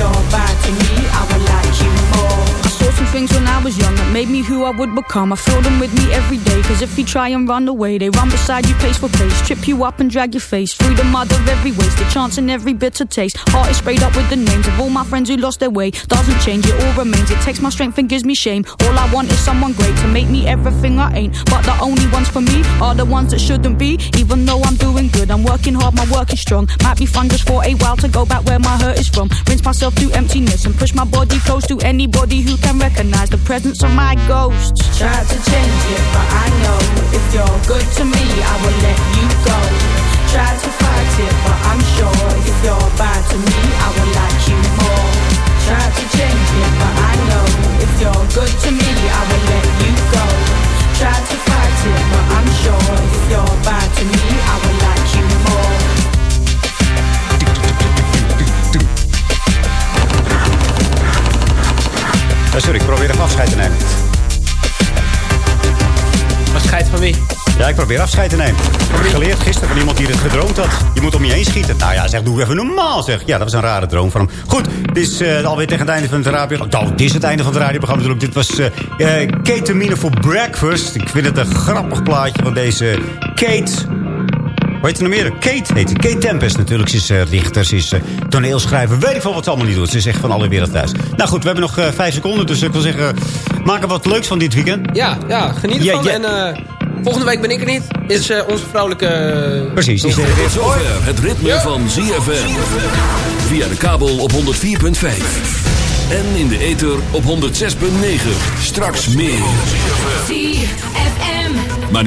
who I would become. I feel them with me every day, cause if you try and run away, they run beside you pace for pace. Trip you up and drag your face through the mud of every waste. The chance and every bitter taste. Heart is sprayed up with the names of all my friends who lost their way. Doesn't change, it all remains. It takes my strength and gives me shame. All I want is someone great to make me everything I ain't. But the only ones for me are the ones that shouldn't be. Even though I'm doing good, I'm working hard, my work is strong. Might be fun just for a while to go back where my hurt is from. Rinse myself through emptiness and push my body close to anybody who can recognize the presence of my ghosts. Tried to change it, but I know if you're good to me, I will let you go. Tried to fight it, but I'm sure if you're bad to me, I will like you more. Tried to change it, but I know if you're good to me, I will let you go. Tried to fight it, but I'm sure if you're bad to me, I will like you more. Eh, sorry, ik probeer even afscheid te nemen. Afscheid van wie? Ja, ik probeer afscheid te nemen. Ik geleerd gisteren van iemand die het gedroomd had. Je moet om je heen schieten. Nou ja, zeg, doe even normaal, zeg. Ja, dat was een rare droom van hem. Goed, dit is eh, alweer tegen het einde van het radio... Nou, dit is het einde van het radioprogramma natuurlijk. Dit was eh, Ketamine for Breakfast. Ik vind het een grappig plaatje van deze Kate... Hoe heet ze nog meer? Kate heet ze. Kate Tempest natuurlijk. Ze is eh, dichter, ze is eh, toneelschrijver. Weet ik veel wat ze allemaal niet doet. Ze is echt van alle wereld thuis. Nou goed, we hebben nog eh, vijf seconden. Dus ik wil zeggen, maak er wat leuks van dit weekend. Ja, ja geniet ervan. ja. En eh, volgende week ben ik er niet. Is eh, onze vrouwelijke... Precies. is er Tot weer. zover het ritme Ja. van ZFM. Via de kabel op 104.5. En in de ether op 106.9. Straks meer. ZFM. Maar nu